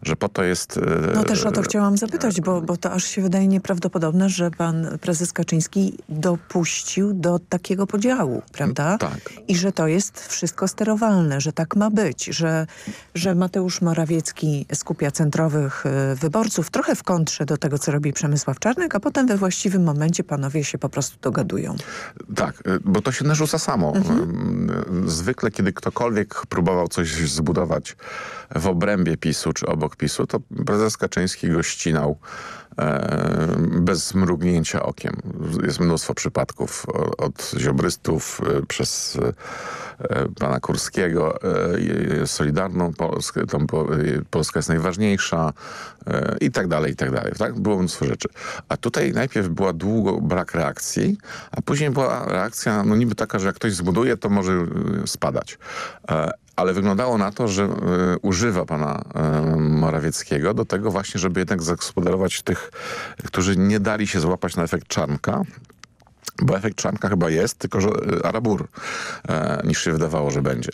Że po to jest... e, No też o to chciałam zapytać, bo, bo to aż się wydaje nieprawdopodobne, że pan prezes Kaczyński dopuścił do takiego podziału, prawda? Tak. I że to jest wszystko sterowalne, że tak ma być, że, że Mateusz Morawiecki skupia centrowych y, wyborców trochę w kontrze do tego, co robi Przemysław Czarnek, a potem we właściwym momencie panowie się po prostu dogadują. Tak, y, bo to się narzuca samo. Y, Zwykle, kiedy ktokolwiek próbował coś zbudować w obrębie PiSu czy obok PiSu, to prezes Kaczyński go ścinał e, bez mrugnięcia okiem. Jest mnóstwo przypadków od ziobrystów e, przez e, pana Kurskiego, Solidarną Polskę, tam po- Polska jest najważniejsza i tak dalej, i tak dalej. Tak? Było mnóstwo rzeczy. A tutaj najpierw była długo brak reakcji, a później była reakcja no niby taka, że jak ktoś zbuduje, to może spadać. Ale wyglądało na to, że e, używa pana e, Morawieckiego do tego właśnie, żeby jednak zagospodarować tych, którzy nie dali się złapać na efekt czarnka, bo efekt czarnka chyba jest, tylko że e, arabur e, niż się wydawało, że będzie.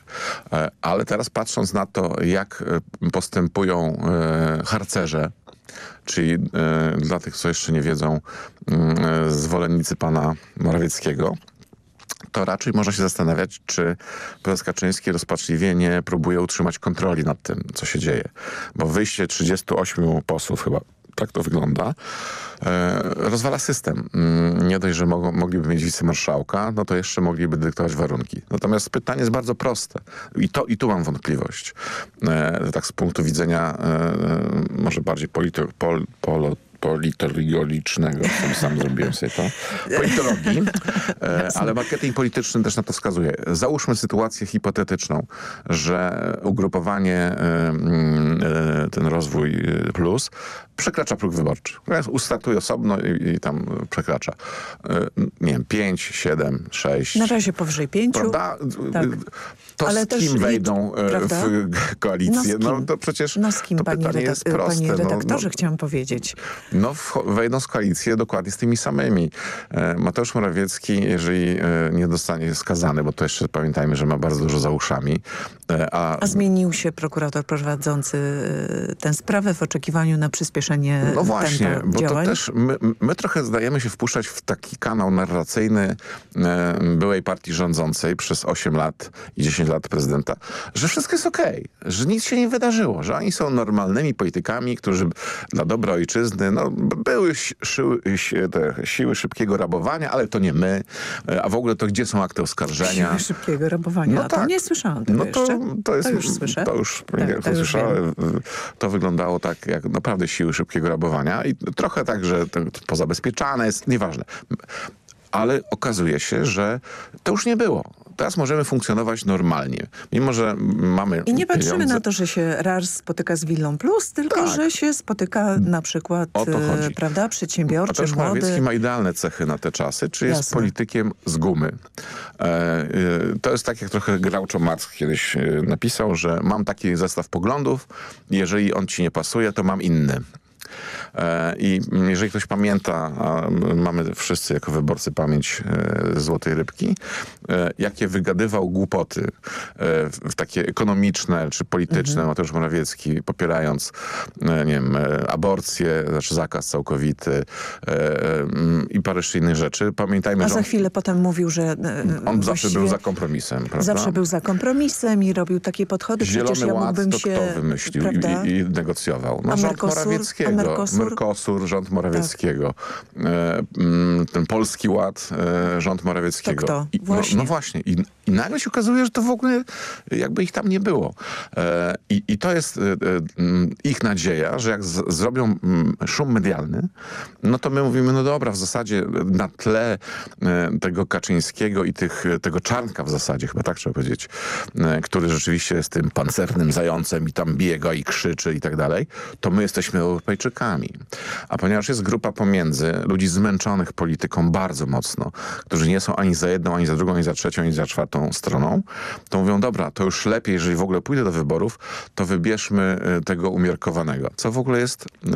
E, ale teraz patrząc na to, jak postępują e, harcerze, czyli dla tych, co jeszcze nie wiedzą, mm, zwolennicy pana Morawieckiego, to raczej można się zastanawiać, czy prezes Kaczyński rozpaczliwie nie próbuje utrzymać kontroli nad tym, co się dzieje. Bo wyjście 38 posłów chyba, tak to wygląda, e, rozwala system. Mm, Nie dość, że mogą, mogliby mieć wicemarszałka, no to jeszcze mogliby dyktować warunki. Natomiast pytanie jest bardzo proste. I, to, i tu mam wątpliwość. E, tak z punktu widzenia e, e, może bardziej polito, pol, polo, politologicznego, sam, zrobiłem sobie to, politologii, e, ale marketing polityczny też na to wskazuje. Załóżmy sytuację hipotetyczną, że ugrupowanie e, ten rozwój plus przekracza próg wyborczy. Ustartuje osobno i, i tam przekracza. E, Nie wiem, 5, 7, 6. Na razie powyżej pięciu. Prawda? Tak. To Ale z też kim i- wejdą prawda? w koalicję? No No, z kim? to przecież No z kim, to panie, pytanie jest proste. panie no, redaktorze, no, chciałam powiedzieć. no wejdą z koalicję dokładnie z tymi samymi. E, Mateusz Morawiecki, jeżeli nie dostanie skazany, bo to jeszcze pamiętajmy, że ma bardzo dużo za uszami, a A zmienił się prokurator prowadzący y, tę sprawę w oczekiwaniu na przyspieszenie No właśnie, bo działań? to też my, my trochę zdajemy się wpuszczać w taki kanał narracyjny e, byłej partii rządzącej przez 8 lat i 10 lat prezydenta, że wszystko jest okej, że nic się nie wydarzyło, że oni są normalnymi politykami, którzy dla dobra ojczyzny, no były si- siły, si- te siły szybkiego rabowania, ale to nie my, e, a w ogóle to gdzie są akty oskarżenia? Siły szybkiego rabowania. No A to tak. nie słyszałam tego No to, jeszcze. to jest, to już słyszę. To już, Tak, jak to już usłyszałem, to wyglądało tak jak naprawdę siły szybkiego rabowania i trochę tak, że to pozabezpieczane jest, nieważne. Ale okazuje się, że to już nie było. Teraz możemy funkcjonować normalnie. Mimo, że mamy I nie patrzymy pieniądze. na to, że się RARS spotyka z Willą Plus, tylko Tak. że się spotyka na przykład, O to e, chodzi. prawda, przedsiębiorczy, Mateusz młody. Morawiecki ma idealne cechy na te czasy, czy jest Jasne. politykiem z gumy. E, e, to jest tak, jak trochę Groucho Marx kiedyś e, napisał, że mam taki zestaw poglądów, jeżeli on ci nie pasuje, to mam inny. E, I jeżeli ktoś pamięta, a mamy wszyscy jako wyborcy pamięć e, Złotej Rybki, e, jakie wygadywał głupoty takie ekonomiczne czy polityczne, Mateusz Morawiecki popierając nie wiem, aborcję, znaczy zakaz całkowity i parę jeszcze innych rzeczy. Pamiętajmy, A za chwilę potem mówił, że on zawsze był za kompromisem. Prawda? Zawsze był za kompromisem i robił takie podchody. Przecież Zielony ja Ład mógłbym to się... kto wymyślił i, i negocjował? A No rząd Mercosur, Morawieckiego. Mercosur? Mercosur, rząd Morawieckiego. E, mm, ten Polski Ład, e, rząd Morawieckiego. To kto? I, no, Właśnie. no właśnie. I, I nagle się okazuje, że to w ogóle jakby ich tam nie było. E, I, i to jest mm, ich nadzieja, że jak z, zrobią mm, szum medialny, no to my mówimy, no dobra, w zasadzie na tle tego Kaczyńskiego i tych, tego Czarnka w zasadzie, chyba tak trzeba powiedzieć, który rzeczywiście jest tym pancernym zającem i tam biega i krzyczy i tak dalej, to my jesteśmy Europejczykami. A ponieważ jest grupa pomiędzy ludzi zmęczonych polityką bardzo mocno, którzy nie są ani za jedną, ani za drugą, ani za trzecią, ani za czwartą stroną, to mówią, dobra, to już lepiej, jeżeli w ogóle pójdę do wyborów, to wybierzmy e, tego umiarkowanego. Co w ogóle jest e,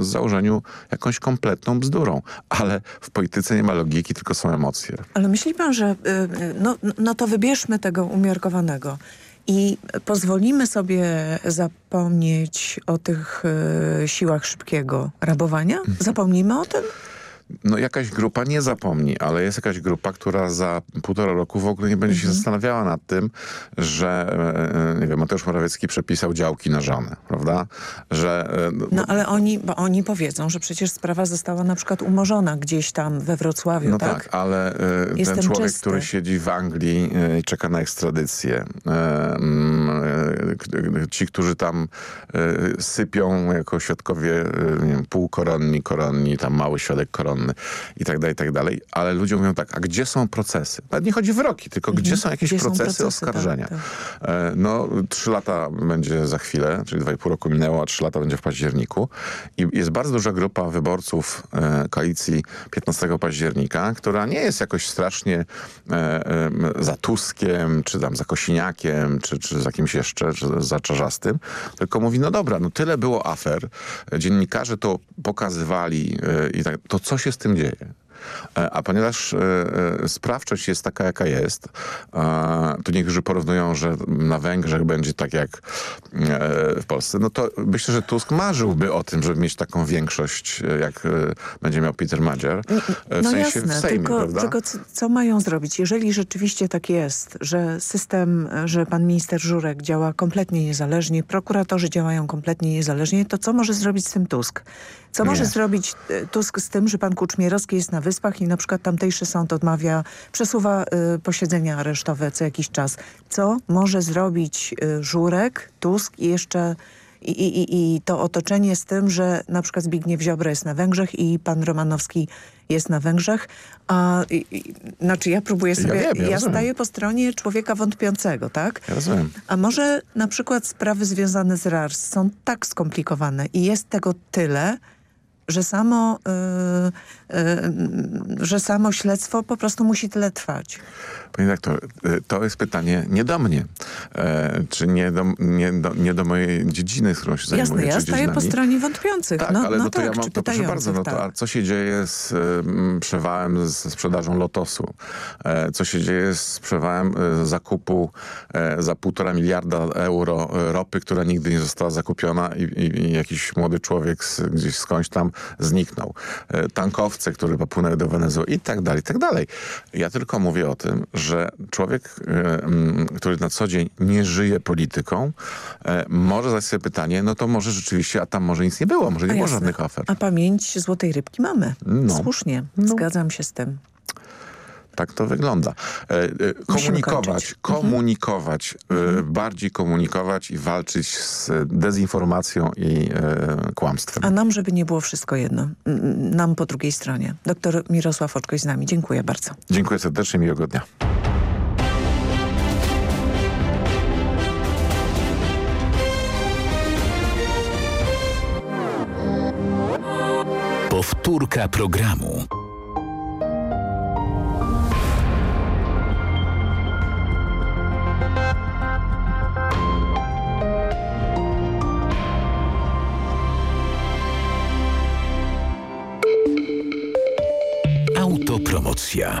w założeniu jakąś kompletną bzdurą. Ale w polityce nie ma logiki, tylko są emocje. Ale myśli pan, że y, y, no, no to wybierzmy tego umiarkowanego i pozwolimy sobie zapomnieć o tych y, siłach szybkiego rabowania? Zapomnimy o tym? No jakaś grupa nie zapomni, ale jest jakaś grupa, która za półtora roku w ogóle nie będzie Mhm. się zastanawiała nad tym, że e, nie wiem, Mateusz Morawiecki przepisał działki na żonę, prawda? Że e, No ale oni, bo oni powiedzą, że przecież sprawa została na przykład umorzona gdzieś tam we Wrocławiu, No tak? tak, ale e, ten Jestem człowiek, czysty. który siedzi w Anglii e, i czeka na ekstradycję, e, e, ci, którzy tam e, sypią jako świadkowie e, nie wiem, półkoronni, koronni, tam mały świadek koronny i tak dalej, i tak dalej, ale ludzie mówią tak, a gdzie są procesy? Nawet nie chodzi o wyroki, tylko gdzie są jakieś Mhm. Gdzie są procesy, procesy, tak, oskarżenia? tak. E, No, trzy lata będzie za chwilę, czyli dwa i pół roku minęło, a trzy lata będzie w październiku. I jest bardzo duża grupa wyborców e, koalicji 15 października, która nie jest jakoś strasznie e, e, za Tuskiem, czy tam za Kosiniakiem, czy, czy za kimś jeszcze, czy za Czarzastym, tylko mówi, no dobra, no tyle było afer, dziennikarze to pokazywali e, i tak, to co się z tym dzieje? E, A ponieważ e, e, sprawczość jest taka, jaka jest, to niektórzy porównują, że na Węgrzech będzie tak jak w Polsce, no to myślę, że Tusk marzyłby o tym, żeby mieć taką większość, jak będzie miał Peter Madziar, w no sensie jasne, w Sejmie, tylko, prawda? tylko co, co mają zrobić? Jeżeli rzeczywiście tak jest, że system, że pan minister Żurek działa kompletnie niezależnie, prokuratorzy działają kompletnie niezależnie, to co może zrobić z tym Tusk? Co Nie. może zrobić e, Tusk z tym, że pan Kuczmierowski jest na Wyspach i na przykład tamtejszy sąd odmawia, przesuwa y, posiedzenia aresztowe co jakiś czas? Co może zrobić y, Żurek, Tusk i jeszcze... I, i, i- to otoczenie z tym, że na przykład Zbigniew Ziobro jest na Węgrzech i pan Romanowski jest na Węgrzech. A, i, i, znaczy ja próbuję Ja sobie, wiem, ja ja staję po stronie człowieka wątpiącego, tak? Ja rozumiem. A może na przykład sprawy związane z RARS są tak skomplikowane i jest tego tyle, że samo, y, y, że samo śledztwo po prostu musi tyle trwać. Panie doktor, y, to jest pytanie nie do mnie, e, czy nie do, nie, do, nie do mojej dziedziny, z którą się zajmuję. Jasne, ja staję po stronie wątpiących. Tak, no, ale no no to tak, ja mam, to proszę bardzo, no to, pytających, a tak. co się dzieje z y, przewałem, ze sprzedażą Lotosu? E, co się dzieje z przewałem y, zakupu e, za półtora miliarda euro e, ropy, która nigdy nie została zakupiona i, i, i jakiś młody człowiek z, gdzieś skądś tam zniknął. E, tankowce, które popłynęły do Wenezueli i tak dalej, i tak dalej. Ja tylko mówię o tym, że człowiek, e, mm, który na co dzień nie żyje polityką, e, może zadać sobie pytanie, no to może rzeczywiście, a tam może nic nie było, może nie było żadnych afer. A pamięć złotej rybki mamy. No. Słusznie, zgadzam się z tym. Tak to wygląda. E, e, komunikować, kończyć. komunikować, e, bardziej komunikować i walczyć z dezinformacją i kłamstwem. A nam, żeby nie było wszystko jedno. Nam po drugiej stronie. Doktor Mirosław Oczkoś z nami. Dziękuję bardzo. Dziękuję serdecznie, miłego dnia. Powtórka programu. Autopromocja.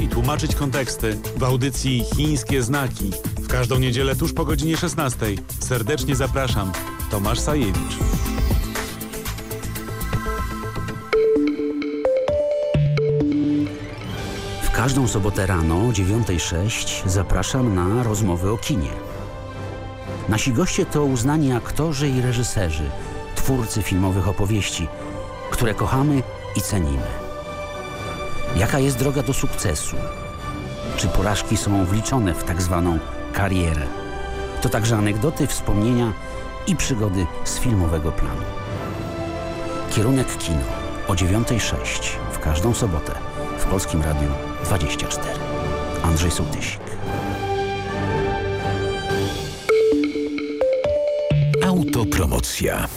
i tłumaczyć konteksty w audycji Chińskie Znaki. W każdą niedzielę tuż po godzinie 16. Serdecznie zapraszam. Tomasz Sajewicz. W każdą sobotę rano o 9.06 zapraszam na rozmowy o kinie. Nasi goście to uznani aktorzy i reżyserzy, twórcy filmowych opowieści, które kochamy i cenimy. Jaka jest droga do sukcesu? Czy porażki są wliczone w tak zwaną karierę? To także anegdoty, wspomnienia i przygody z filmowego planu. Kierunek kino o 9.06 w każdą sobotę w Polskim Radiu 24. Andrzej Sołtysik. Autopromocja.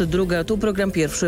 Jest druga, tu program pierwszy.